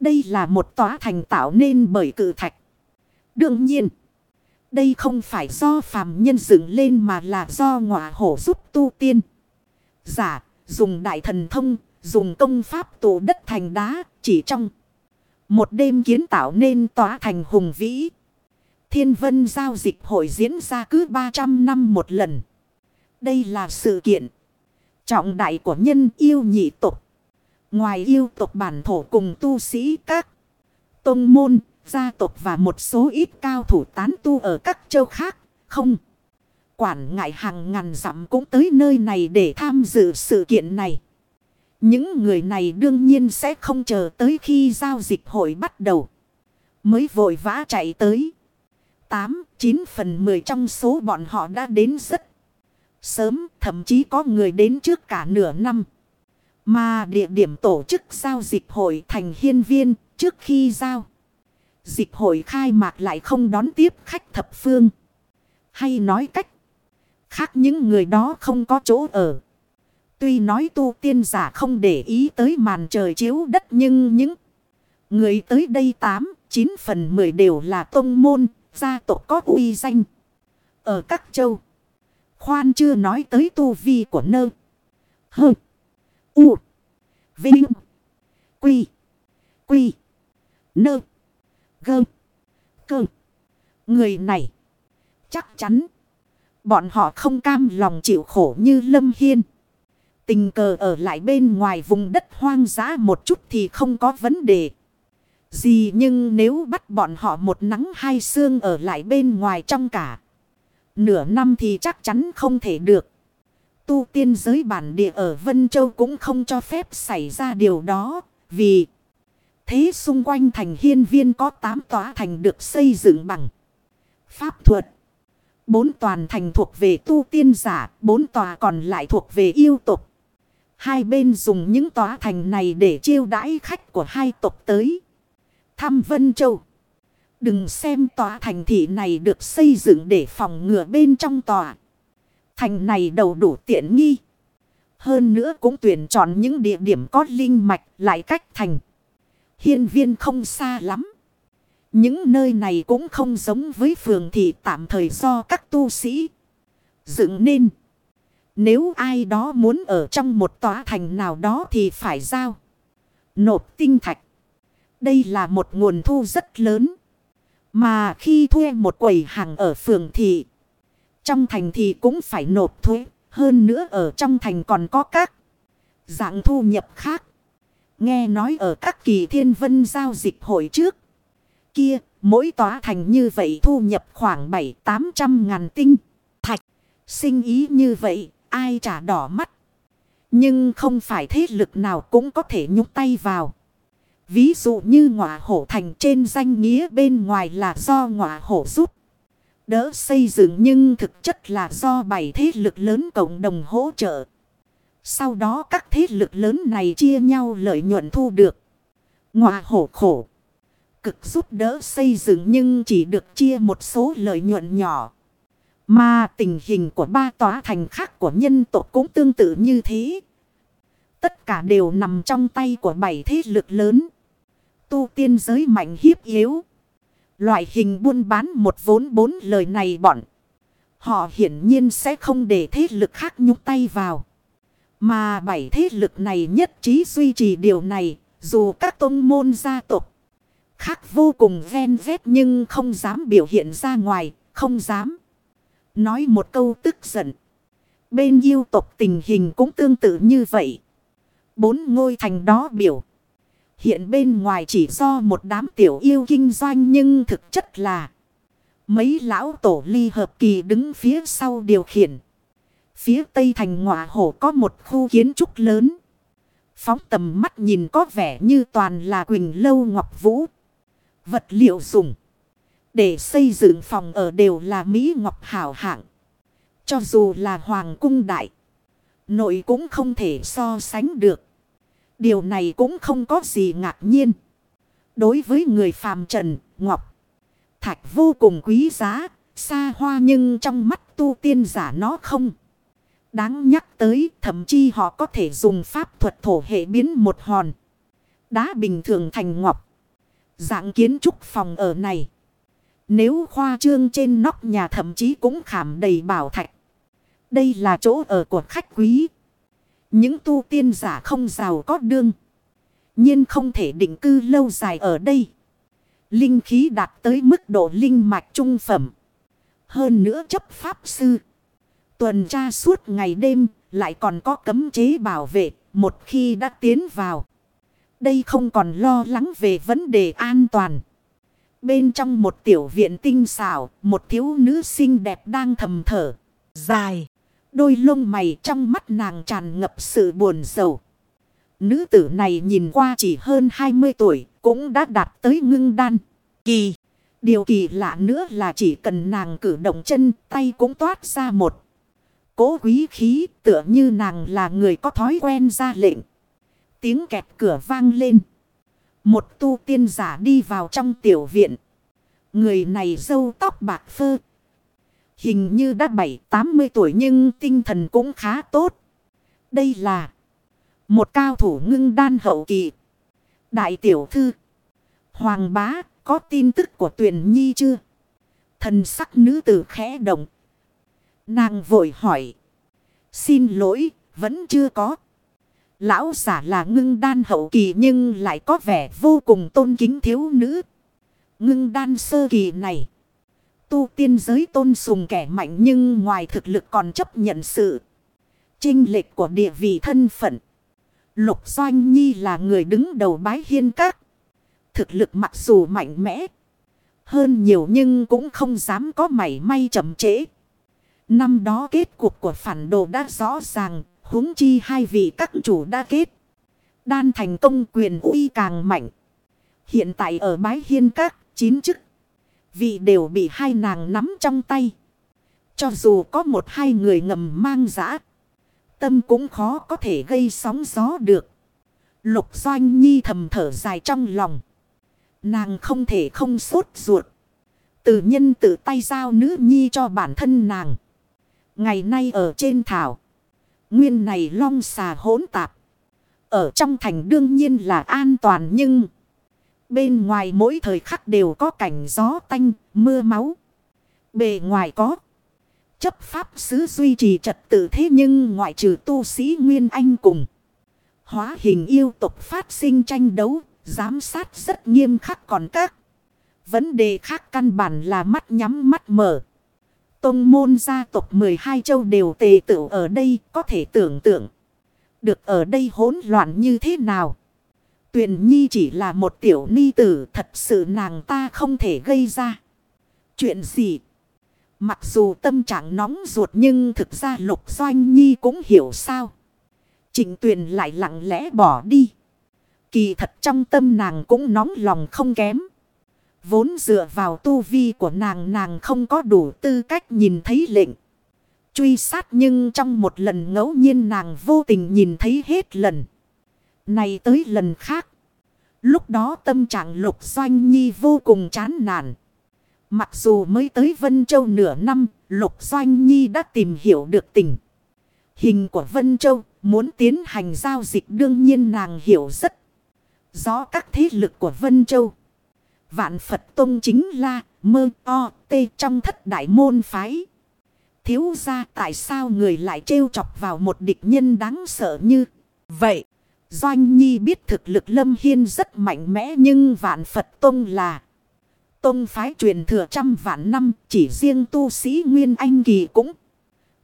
Đây là một tòa thành tạo nên bởi cự thạch. Đương nhiên. Đây không phải do phàm nhân dựng lên mà là do ngọa hổ giúp tu tiên. Giả, dùng đại thần thông, dùng công pháp tụ đất thành đá, chỉ trong. Một đêm kiến tạo nên tòa thành hùng vĩ. Thiên vân giao dịch hội diễn ra cứ 300 năm một lần. Đây là sự kiện trọng đại của nhân yêu nhị tục. Ngoài yêu tục bản thổ cùng tu sĩ các tông môn, gia tộc và một số ít cao thủ tán tu ở các châu khác, không. Quản ngại hàng ngàn dặm cũng tới nơi này để tham dự sự kiện này. Những người này đương nhiên sẽ không chờ tới khi giao dịch hội bắt đầu. Mới vội vã chạy tới. 8, 9 phần 10 trong số bọn họ đã đến rất sớm, thậm chí có người đến trước cả nửa năm. Mà địa điểm tổ chức giao dịch hội thành hiên viên trước khi giao. Dịch hội khai mạc lại không đón tiếp khách thập phương. Hay nói cách khác những người đó không có chỗ ở. Tuy nói tu tiên giả không để ý tới màn trời chiếu đất nhưng những người tới đây 8, 9 phần 10 đều là tông môn, gia tộc có uy danh. Ở các châu, khoan chưa nói tới tu vi của nơ. Hơ, u, vinh, quy, quy, nơ, gơ, cơ. Người này, chắc chắn, bọn họ không cam lòng chịu khổ như Lâm Hiên. Tình cờ ở lại bên ngoài vùng đất hoang dã một chút thì không có vấn đề. Gì nhưng nếu bắt bọn họ một nắng hai xương ở lại bên ngoài trong cả. Nửa năm thì chắc chắn không thể được. Tu tiên giới bản địa ở Vân Châu cũng không cho phép xảy ra điều đó. Vì thế xung quanh thành hiên viên có 8 tòa thành được xây dựng bằng pháp thuật. Bốn toàn thành thuộc về tu tiên giả, bốn tòa còn lại thuộc về yêu tục. Hai bên dùng những tòa thành này để chiêu đãi khách của hai tộc tới. Thăm Vân Châu. Đừng xem tòa thành thị này được xây dựng để phòng ngừa bên trong tòa. Thành này đầu đủ tiện nghi. Hơn nữa cũng tuyển chọn những địa điểm có linh mạch lại cách thành. Hiên viên không xa lắm. Những nơi này cũng không giống với phường thị tạm thời do các tu sĩ dựng nên. Nếu ai đó muốn ở trong một tòa thành nào đó thì phải giao. Nộp tinh thạch. Đây là một nguồn thu rất lớn. Mà khi thuê một quầy hàng ở phường thị. Trong thành thì cũng phải nộp thuế. Hơn nữa ở trong thành còn có các dạng thu nhập khác. Nghe nói ở các kỳ thiên vân giao dịch hội trước. Kia, mỗi tòa thành như vậy thu nhập khoảng 7-800 ngàn tinh. Thạch, sinh ý như vậy, ai trả đỏ mắt. Nhưng không phải thế lực nào cũng có thể nhúc tay vào. Ví dụ như ngọa hổ thành trên danh nghĩa bên ngoài là do ngọa hổ giúp. Đỡ xây dựng nhưng thực chất là do bảy thế lực lớn cộng đồng hỗ trợ. Sau đó các thế lực lớn này chia nhau lợi nhuận thu được. Ngọa hổ khổ. Cực giúp đỡ xây dựng nhưng chỉ được chia một số lợi nhuận nhỏ. Mà tình hình của ba tòa thành khác của nhân tộc cũng tương tự như thế. Tất cả đều nằm trong tay của bảy thế lực lớn. Tu tiên giới mạnh hiếp yếu. Loại hình buôn bán một vốn bốn lời này bọn. Họ hiển nhiên sẽ không để thế lực khác nhúc tay vào. Mà bảy thế lực này nhất trí duy trì điều này. Dù các tôn môn gia tộc khác vô cùng ven vét nhưng không dám biểu hiện ra ngoài, không dám. Nói một câu tức giận. Bên yêu tộc tình hình cũng tương tự như vậy. Bốn ngôi thành đó biểu. Hiện bên ngoài chỉ do một đám tiểu yêu kinh doanh nhưng thực chất là. Mấy lão tổ ly hợp kỳ đứng phía sau điều khiển. Phía tây thành ngọa hổ có một khu kiến trúc lớn. Phóng tầm mắt nhìn có vẻ như toàn là Quỳnh Lâu Ngọc Vũ. Vật liệu dùng. Để xây dựng phòng ở đều là Mỹ Ngọc hảo hạng. Cho dù là Hoàng cung đại. Nội cũng không thể so sánh được. Điều này cũng không có gì ngạc nhiên. Đối với người phàm trần, Ngọc. Thạch vô cùng quý giá, xa hoa nhưng trong mắt tu tiên giả nó không. Đáng nhắc tới, thậm chí họ có thể dùng pháp thuật thổ hệ biến một hòn. Đá bình thường thành ngọc. Dạng kiến trúc phòng ở này. Nếu khoa trương trên nóc nhà thậm chí cũng khảm đầy bảo thạch. Đây là chỗ ở của khách quý. Những tu tiên giả không giàu có đương. nhiên không thể định cư lâu dài ở đây. Linh khí đạt tới mức độ linh mạch trung phẩm. Hơn nữa chấp pháp sư. Tuần tra suốt ngày đêm lại còn có cấm chế bảo vệ một khi đã tiến vào. Đây không còn lo lắng về vấn đề an toàn. Bên trong một tiểu viện tinh xảo, một thiếu nữ xinh đẹp đang thầm thở. Dài. Đôi lông mày trong mắt nàng tràn ngập sự buồn sầu. Nữ tử này nhìn qua chỉ hơn 20 tuổi, cũng đã đạt tới ngưng đan. Kỳ. Điều kỳ lạ nữa là chỉ cần nàng cử động chân, tay cũng toát ra một. Cố quý khí tựa như nàng là người có thói quen ra lệnh. Tiếng kẹt cửa vang lên. Một tu tiên giả đi vào trong tiểu viện. Người này dâu tóc bạc phơ. Hình như đã bảy tám mươi tuổi nhưng tinh thần cũng khá tốt. Đây là một cao thủ ngưng đan hậu kỳ. Đại tiểu thư. Hoàng bá có tin tức của tuyển nhi chưa? Thần sắc nữ tử khẽ động. Nàng vội hỏi. Xin lỗi, vẫn chưa có. Lão giả là ngưng đan hậu kỳ nhưng lại có vẻ vô cùng tôn kính thiếu nữ. Ngưng đan sơ kỳ này. Tu tiên giới tôn sùng kẻ mạnh nhưng ngoài thực lực còn chấp nhận sự. Trinh lệch của địa vị thân phận. Lục Doanh Nhi là người đứng đầu bái hiên các. Thực lực mặc dù mạnh mẽ. Hơn nhiều nhưng cũng không dám có mảy may chậm trễ. Năm đó kết cuộc của phản đồ đã rõ ràng, huống chi hai vị các chủ đã kết. Đan thành công quyền uy càng mạnh. Hiện tại ở bái hiên các, chín chức vì đều bị hai nàng nắm trong tay. Cho dù có một hai người ngầm mang giã. Tâm cũng khó có thể gây sóng gió được. Lục doanh nhi thầm thở dài trong lòng. Nàng không thể không sốt ruột. Từ nhân tự tay giao nữ nhi cho bản thân nàng. Ngày nay ở trên thảo. Nguyên này long xà hỗn tạp. Ở trong thành đương nhiên là an toàn nhưng... Bên ngoài mỗi thời khắc đều có cảnh gió tanh, mưa máu. Bề ngoài có. Chấp pháp sứ duy trì trật tự thế nhưng ngoại trừ tu sĩ Nguyên Anh cùng. Hóa hình yêu tục phát sinh tranh đấu, giám sát rất nghiêm khắc còn các. Vấn đề khác căn bản là mắt nhắm mắt mở. Tông môn gia tộc 12 châu đều tề tựu ở đây có thể tưởng tượng. Được ở đây hỗn loạn như thế nào? Tuyền Nhi chỉ là một tiểu ni tử, thật sự nàng ta không thể gây ra. Chuyện gì? Mặc dù tâm trạng nóng ruột nhưng thực ra Lục Doanh Nhi cũng hiểu sao. Trịnh Tuyền lại lặng lẽ bỏ đi. Kỳ thật trong tâm nàng cũng nóng lòng không kém. Vốn dựa vào tu vi của nàng nàng không có đủ tư cách nhìn thấy lệnh. Truy sát nhưng trong một lần ngẫu nhiên nàng vô tình nhìn thấy hết lần. Này tới lần khác. Lúc đó tâm trạng lục doanh nhi vô cùng chán nản. Mặc dù mới tới Vân Châu nửa năm, Lục Doanh Nhi đã tìm hiểu được tình. Hình của Vân Châu, muốn tiến hành giao dịch đương nhiên nàng hiểu rất rõ các thế lực của Vân Châu. Vạn Phật Tông chính là mơ o tê trong thất đại môn phái. Thiếu ra tại sao người lại trêu chọc vào một địch nhân đáng sợ như vậy. Doanh Nhi biết thực lực Lâm Hiên rất mạnh mẽ nhưng Vạn Phật Tông là Tông phái truyền thừa trăm vạn năm, chỉ riêng tu sĩ Nguyên Anh Kỳ cũng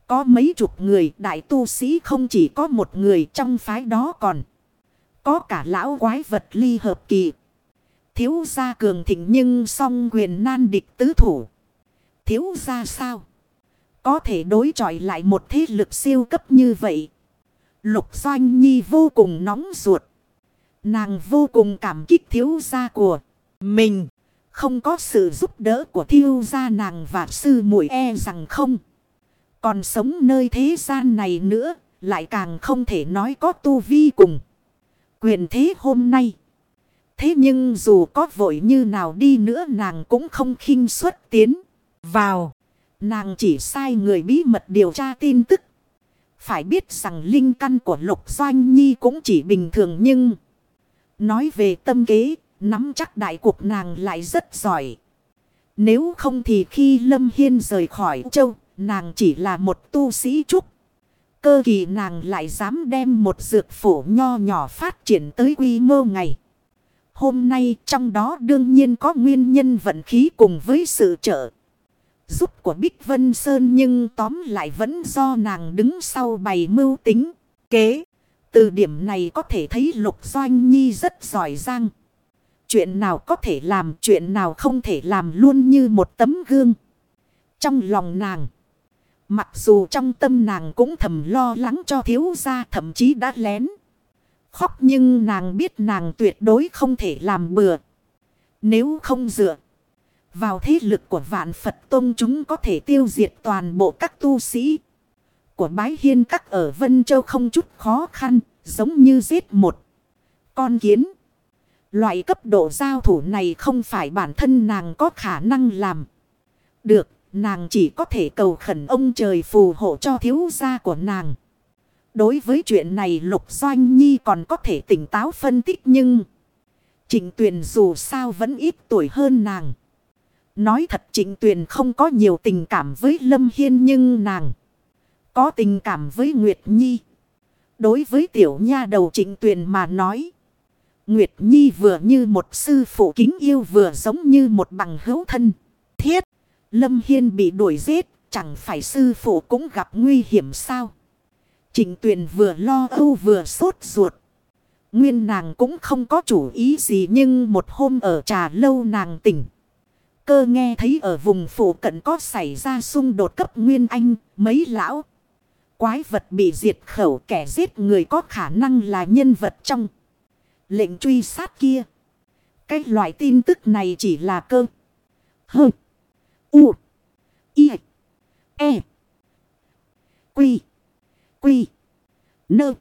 có mấy chục người, đại tu sĩ không chỉ có một người trong phái đó còn có cả lão quái vật ly hợp kỳ. Thiếu gia cường thịnh nhưng song quyền nan địch tứ thủ. Thiếu gia sao? Có thể đối chọi lại một thế lực siêu cấp như vậy. Lục Doanh Nhi vô cùng nóng ruột. Nàng vô cùng cảm kích thiếu gia của mình. Không có sự giúp đỡ của thiêu gia nàng và sư muội e rằng không. Còn sống nơi thế gian này nữa, lại càng không thể nói có tu vi cùng. Quyền thế hôm nay. Thế nhưng dù có vội như nào đi nữa nàng cũng không khinh xuất tiến vào. Nàng chỉ sai người bí mật điều tra tin tức. Phải biết rằng linh căn của Lục Doanh Nhi cũng chỉ bình thường nhưng... Nói về tâm kế, nắm chắc đại cuộc nàng lại rất giỏi. Nếu không thì khi Lâm Hiên rời khỏi châu, nàng chỉ là một tu sĩ trúc. Cơ kỳ nàng lại dám đem một dược phủ nho nhỏ phát triển tới quy mô ngày. Hôm nay trong đó đương nhiên có nguyên nhân vận khí cùng với sự trợ. Giúp của Bích Vân Sơn nhưng tóm lại vẫn do nàng đứng sau bày mưu tính, kế. Từ điểm này có thể thấy Lục Doanh Nhi rất giỏi giang. Chuyện nào có thể làm, chuyện nào không thể làm luôn như một tấm gương. Trong lòng nàng. Mặc dù trong tâm nàng cũng thầm lo lắng cho thiếu gia thậm chí đã lén. Khóc nhưng nàng biết nàng tuyệt đối không thể làm bừa. Nếu không dựa vào thế lực của vạn Phật Tông chúng có thể tiêu diệt toàn bộ các tu sĩ. Của bái hiên các ở Vân Châu không chút khó khăn, giống như giết một con kiến. Loại cấp độ giao thủ này không phải bản thân nàng có khả năng làm. Được, nàng chỉ có thể cầu khẩn ông trời phù hộ cho thiếu gia của nàng. Đối với chuyện này Lục Doanh Nhi còn có thể tỉnh táo phân tích nhưng... Trình Tuyền dù sao vẫn ít tuổi hơn nàng. Nói thật Trịnh Tuyền không có nhiều tình cảm với Lâm Hiên nhưng nàng có tình cảm với Nguyệt Nhi. Đối với tiểu nha đầu Trịnh Tuyền mà nói. Nguyệt Nhi vừa như một sư phụ kính yêu vừa giống như một bằng hữu thân. Thiết, Lâm Hiên bị đuổi giết, chẳng phải sư phụ cũng gặp nguy hiểm sao. Trịnh Tuyền vừa lo âu vừa sốt ruột. Nguyên nàng cũng không có chủ ý gì nhưng một hôm ở trà lâu nàng tỉnh. Cơ nghe thấy ở vùng phụ cận có xảy ra xung đột cấp Nguyên Anh, mấy lão. Quái vật bị diệt khẩu kẻ giết người có khả năng là nhân vật trong lệnh truy sát kia. Cái loại tin tức này chỉ là cơ. Hơ. U. I. E. Quy. Quy. Nơ.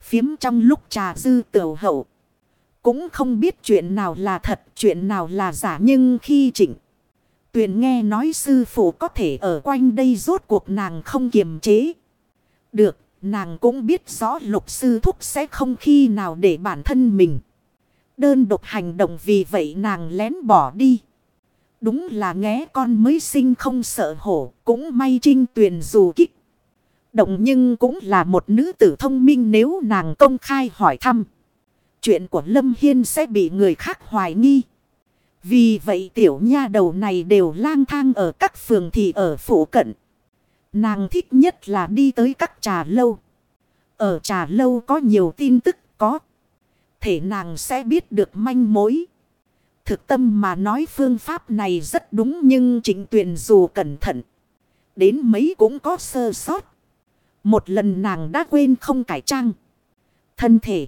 Phiếm trong lúc trà dư tiểu hậu. Cũng không biết chuyện nào là thật, chuyện nào là giả nhưng khi chỉnh. Tuyền nghe nói sư phụ có thể ở quanh đây rốt cuộc nàng không kiềm chế. Được, nàng cũng biết rõ lục sư thúc sẽ không khi nào để bản thân mình. Đơn độc hành động vì vậy nàng lén bỏ đi. Đúng là nghé con mới sinh không sợ hổ, cũng may trinh tuyền dù kích. Động nhưng cũng là một nữ tử thông minh nếu nàng công khai hỏi thăm. Chuyện của Lâm Hiên sẽ bị người khác hoài nghi. Vì vậy tiểu nha đầu này đều lang thang ở các phường thị ở phủ cận. Nàng thích nhất là đi tới các trà lâu. Ở trà lâu có nhiều tin tức có. Thể nàng sẽ biết được manh mối. Thực tâm mà nói phương pháp này rất đúng nhưng trịnh tuyền dù cẩn thận. Đến mấy cũng có sơ sót. Một lần nàng đã quên không cải trang. Thân thể.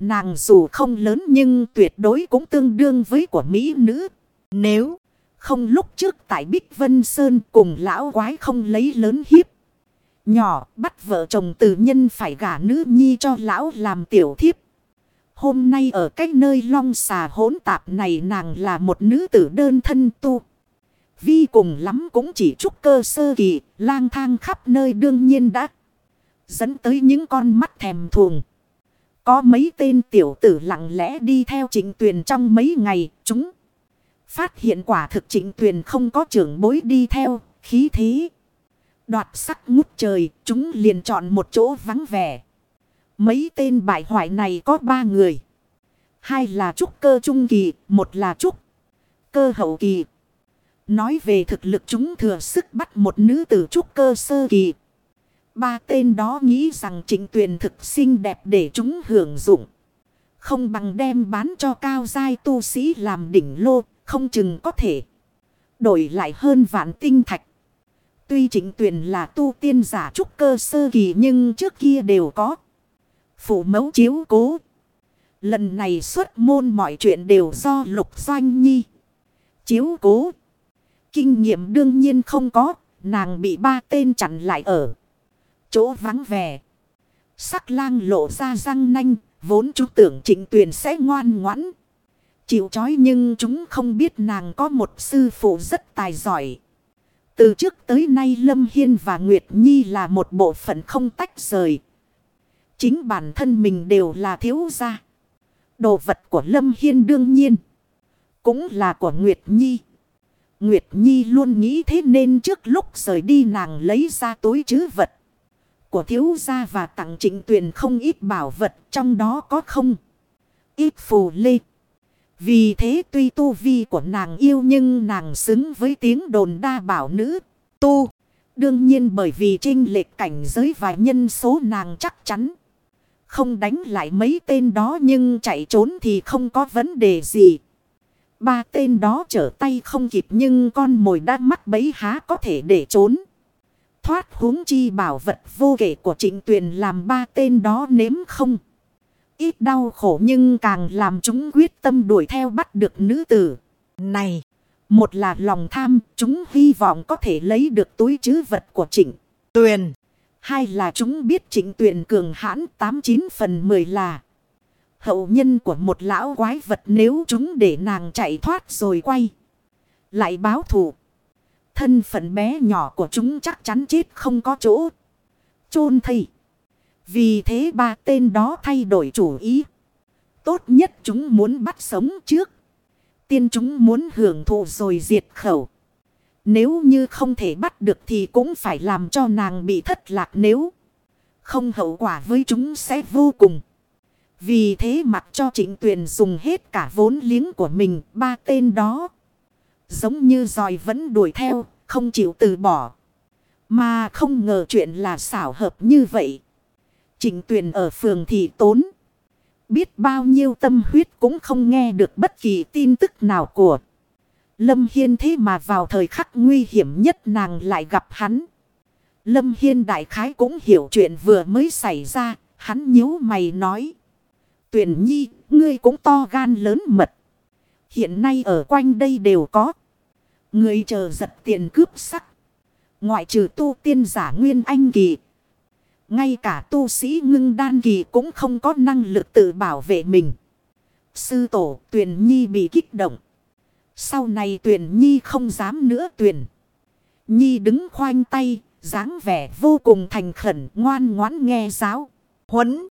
Nàng dù không lớn nhưng tuyệt đối cũng tương đương với của Mỹ nữ. Nếu không lúc trước tại Bích Vân Sơn cùng lão quái không lấy lớn hiếp. Nhỏ bắt vợ chồng tử nhân phải gả nữ nhi cho lão làm tiểu thiếp. Hôm nay ở cái nơi long xà hỗn tạp này nàng là một nữ tử đơn thân tu. Vi cùng lắm cũng chỉ trúc cơ sơ kỳ, lang thang khắp nơi đương nhiên đã dẫn tới những con mắt thèm thuồng. Có mấy tên tiểu tử lặng lẽ đi theo trịnh tuyền trong mấy ngày, chúng phát hiện quả thực trịnh tuyền không có trưởng bối đi theo, khí thế. Đoạt sắc ngút trời, chúng liền chọn một chỗ vắng vẻ. Mấy tên bại hoại này có ba người. Hai là trúc cơ trung kỳ, một là trúc cơ hậu kỳ. Nói về thực lực chúng thừa sức bắt một nữ tử trúc cơ sơ kỳ. Ba tên đó nghĩ rằng trịnh tuyền thực xinh đẹp để chúng hưởng dụng. Không bằng đem bán cho cao giai tu sĩ làm đỉnh lô, không chừng có thể. Đổi lại hơn vạn tinh thạch. Tuy trịnh tuyền là tu tiên giả trúc cơ sơ kỳ nhưng trước kia đều có. Phụ mẫu chiếu cố. Lần này xuất môn mọi chuyện đều do lục doanh nhi. Chiếu cố. Kinh nghiệm đương nhiên không có. Nàng bị ba tên chặn lại ở. Chỗ vắng vẻ. Sắc lang lộ ra răng nanh. Vốn chú tưởng trịnh tuyền sẽ ngoan ngoãn. Chịu chói nhưng chúng không biết nàng có một sư phụ rất tài giỏi. Từ trước tới nay Lâm Hiên và Nguyệt Nhi là một bộ phận không tách rời. Chính bản thân mình đều là thiếu gia. Đồ vật của Lâm Hiên đương nhiên. Cũng là của Nguyệt Nhi. Nguyệt Nhi luôn nghĩ thế nên trước lúc rời đi nàng lấy ra túi chứ vật. Của thiếu gia và tặng trịnh tuyền không ít bảo vật, trong đó có không. Ít phù lê. Vì thế tuy tu vi của nàng yêu nhưng nàng xứng với tiếng đồn đa bảo nữ, tu. Đương nhiên bởi vì trinh lệch cảnh giới và nhân số nàng chắc chắn. Không đánh lại mấy tên đó nhưng chạy trốn thì không có vấn đề gì. Ba tên đó trở tay không kịp nhưng con mồi đã mắc bấy há có thể để trốn. Thoát huống chi bảo vật vô kể của trịnh tuyền làm ba tên đó nếm không. Ít đau khổ nhưng càng làm chúng quyết tâm đuổi theo bắt được nữ tử. Này, một là lòng tham, chúng hy vọng có thể lấy được túi chứ vật của trịnh tuyền. Hai là chúng biết trịnh tuyền cường hãn 89 phần 10 là hậu nhân của một lão quái vật nếu chúng để nàng chạy thoát rồi quay. Lại báo thù. Thân phận bé nhỏ của chúng chắc chắn chết không có chỗ. chôn thây. Vì thế ba tên đó thay đổi chủ ý. Tốt nhất chúng muốn bắt sống trước. Tiên chúng muốn hưởng thụ rồi diệt khẩu. Nếu như không thể bắt được thì cũng phải làm cho nàng bị thất lạc nếu. Không hậu quả với chúng sẽ vô cùng. Vì thế mặc cho trịnh tuyền dùng hết cả vốn liếng của mình, ba tên đó. Giống như dòi vẫn đuổi theo, không chịu từ bỏ. Mà không ngờ chuyện là xảo hợp như vậy. Trình tuyền ở phường thì tốn. Biết bao nhiêu tâm huyết cũng không nghe được bất kỳ tin tức nào của. Lâm Hiên thế mà vào thời khắc nguy hiểm nhất nàng lại gặp hắn. Lâm Hiên đại khái cũng hiểu chuyện vừa mới xảy ra. Hắn nhíu mày nói. Tuyển nhi, ngươi cũng to gan lớn mật. Hiện nay ở quanh đây đều có. Người chờ giật tiền cướp sắc. Ngoại trừ tu tiên giả nguyên anh kỳ. Ngay cả tu sĩ ngưng đan kỳ cũng không có năng lực tự bảo vệ mình. Sư tổ tuyển nhi bị kích động. Sau này tuyển nhi không dám nữa tuyển. Nhi đứng khoanh tay, dáng vẻ vô cùng thành khẩn ngoan ngoãn nghe giáo. Huấn.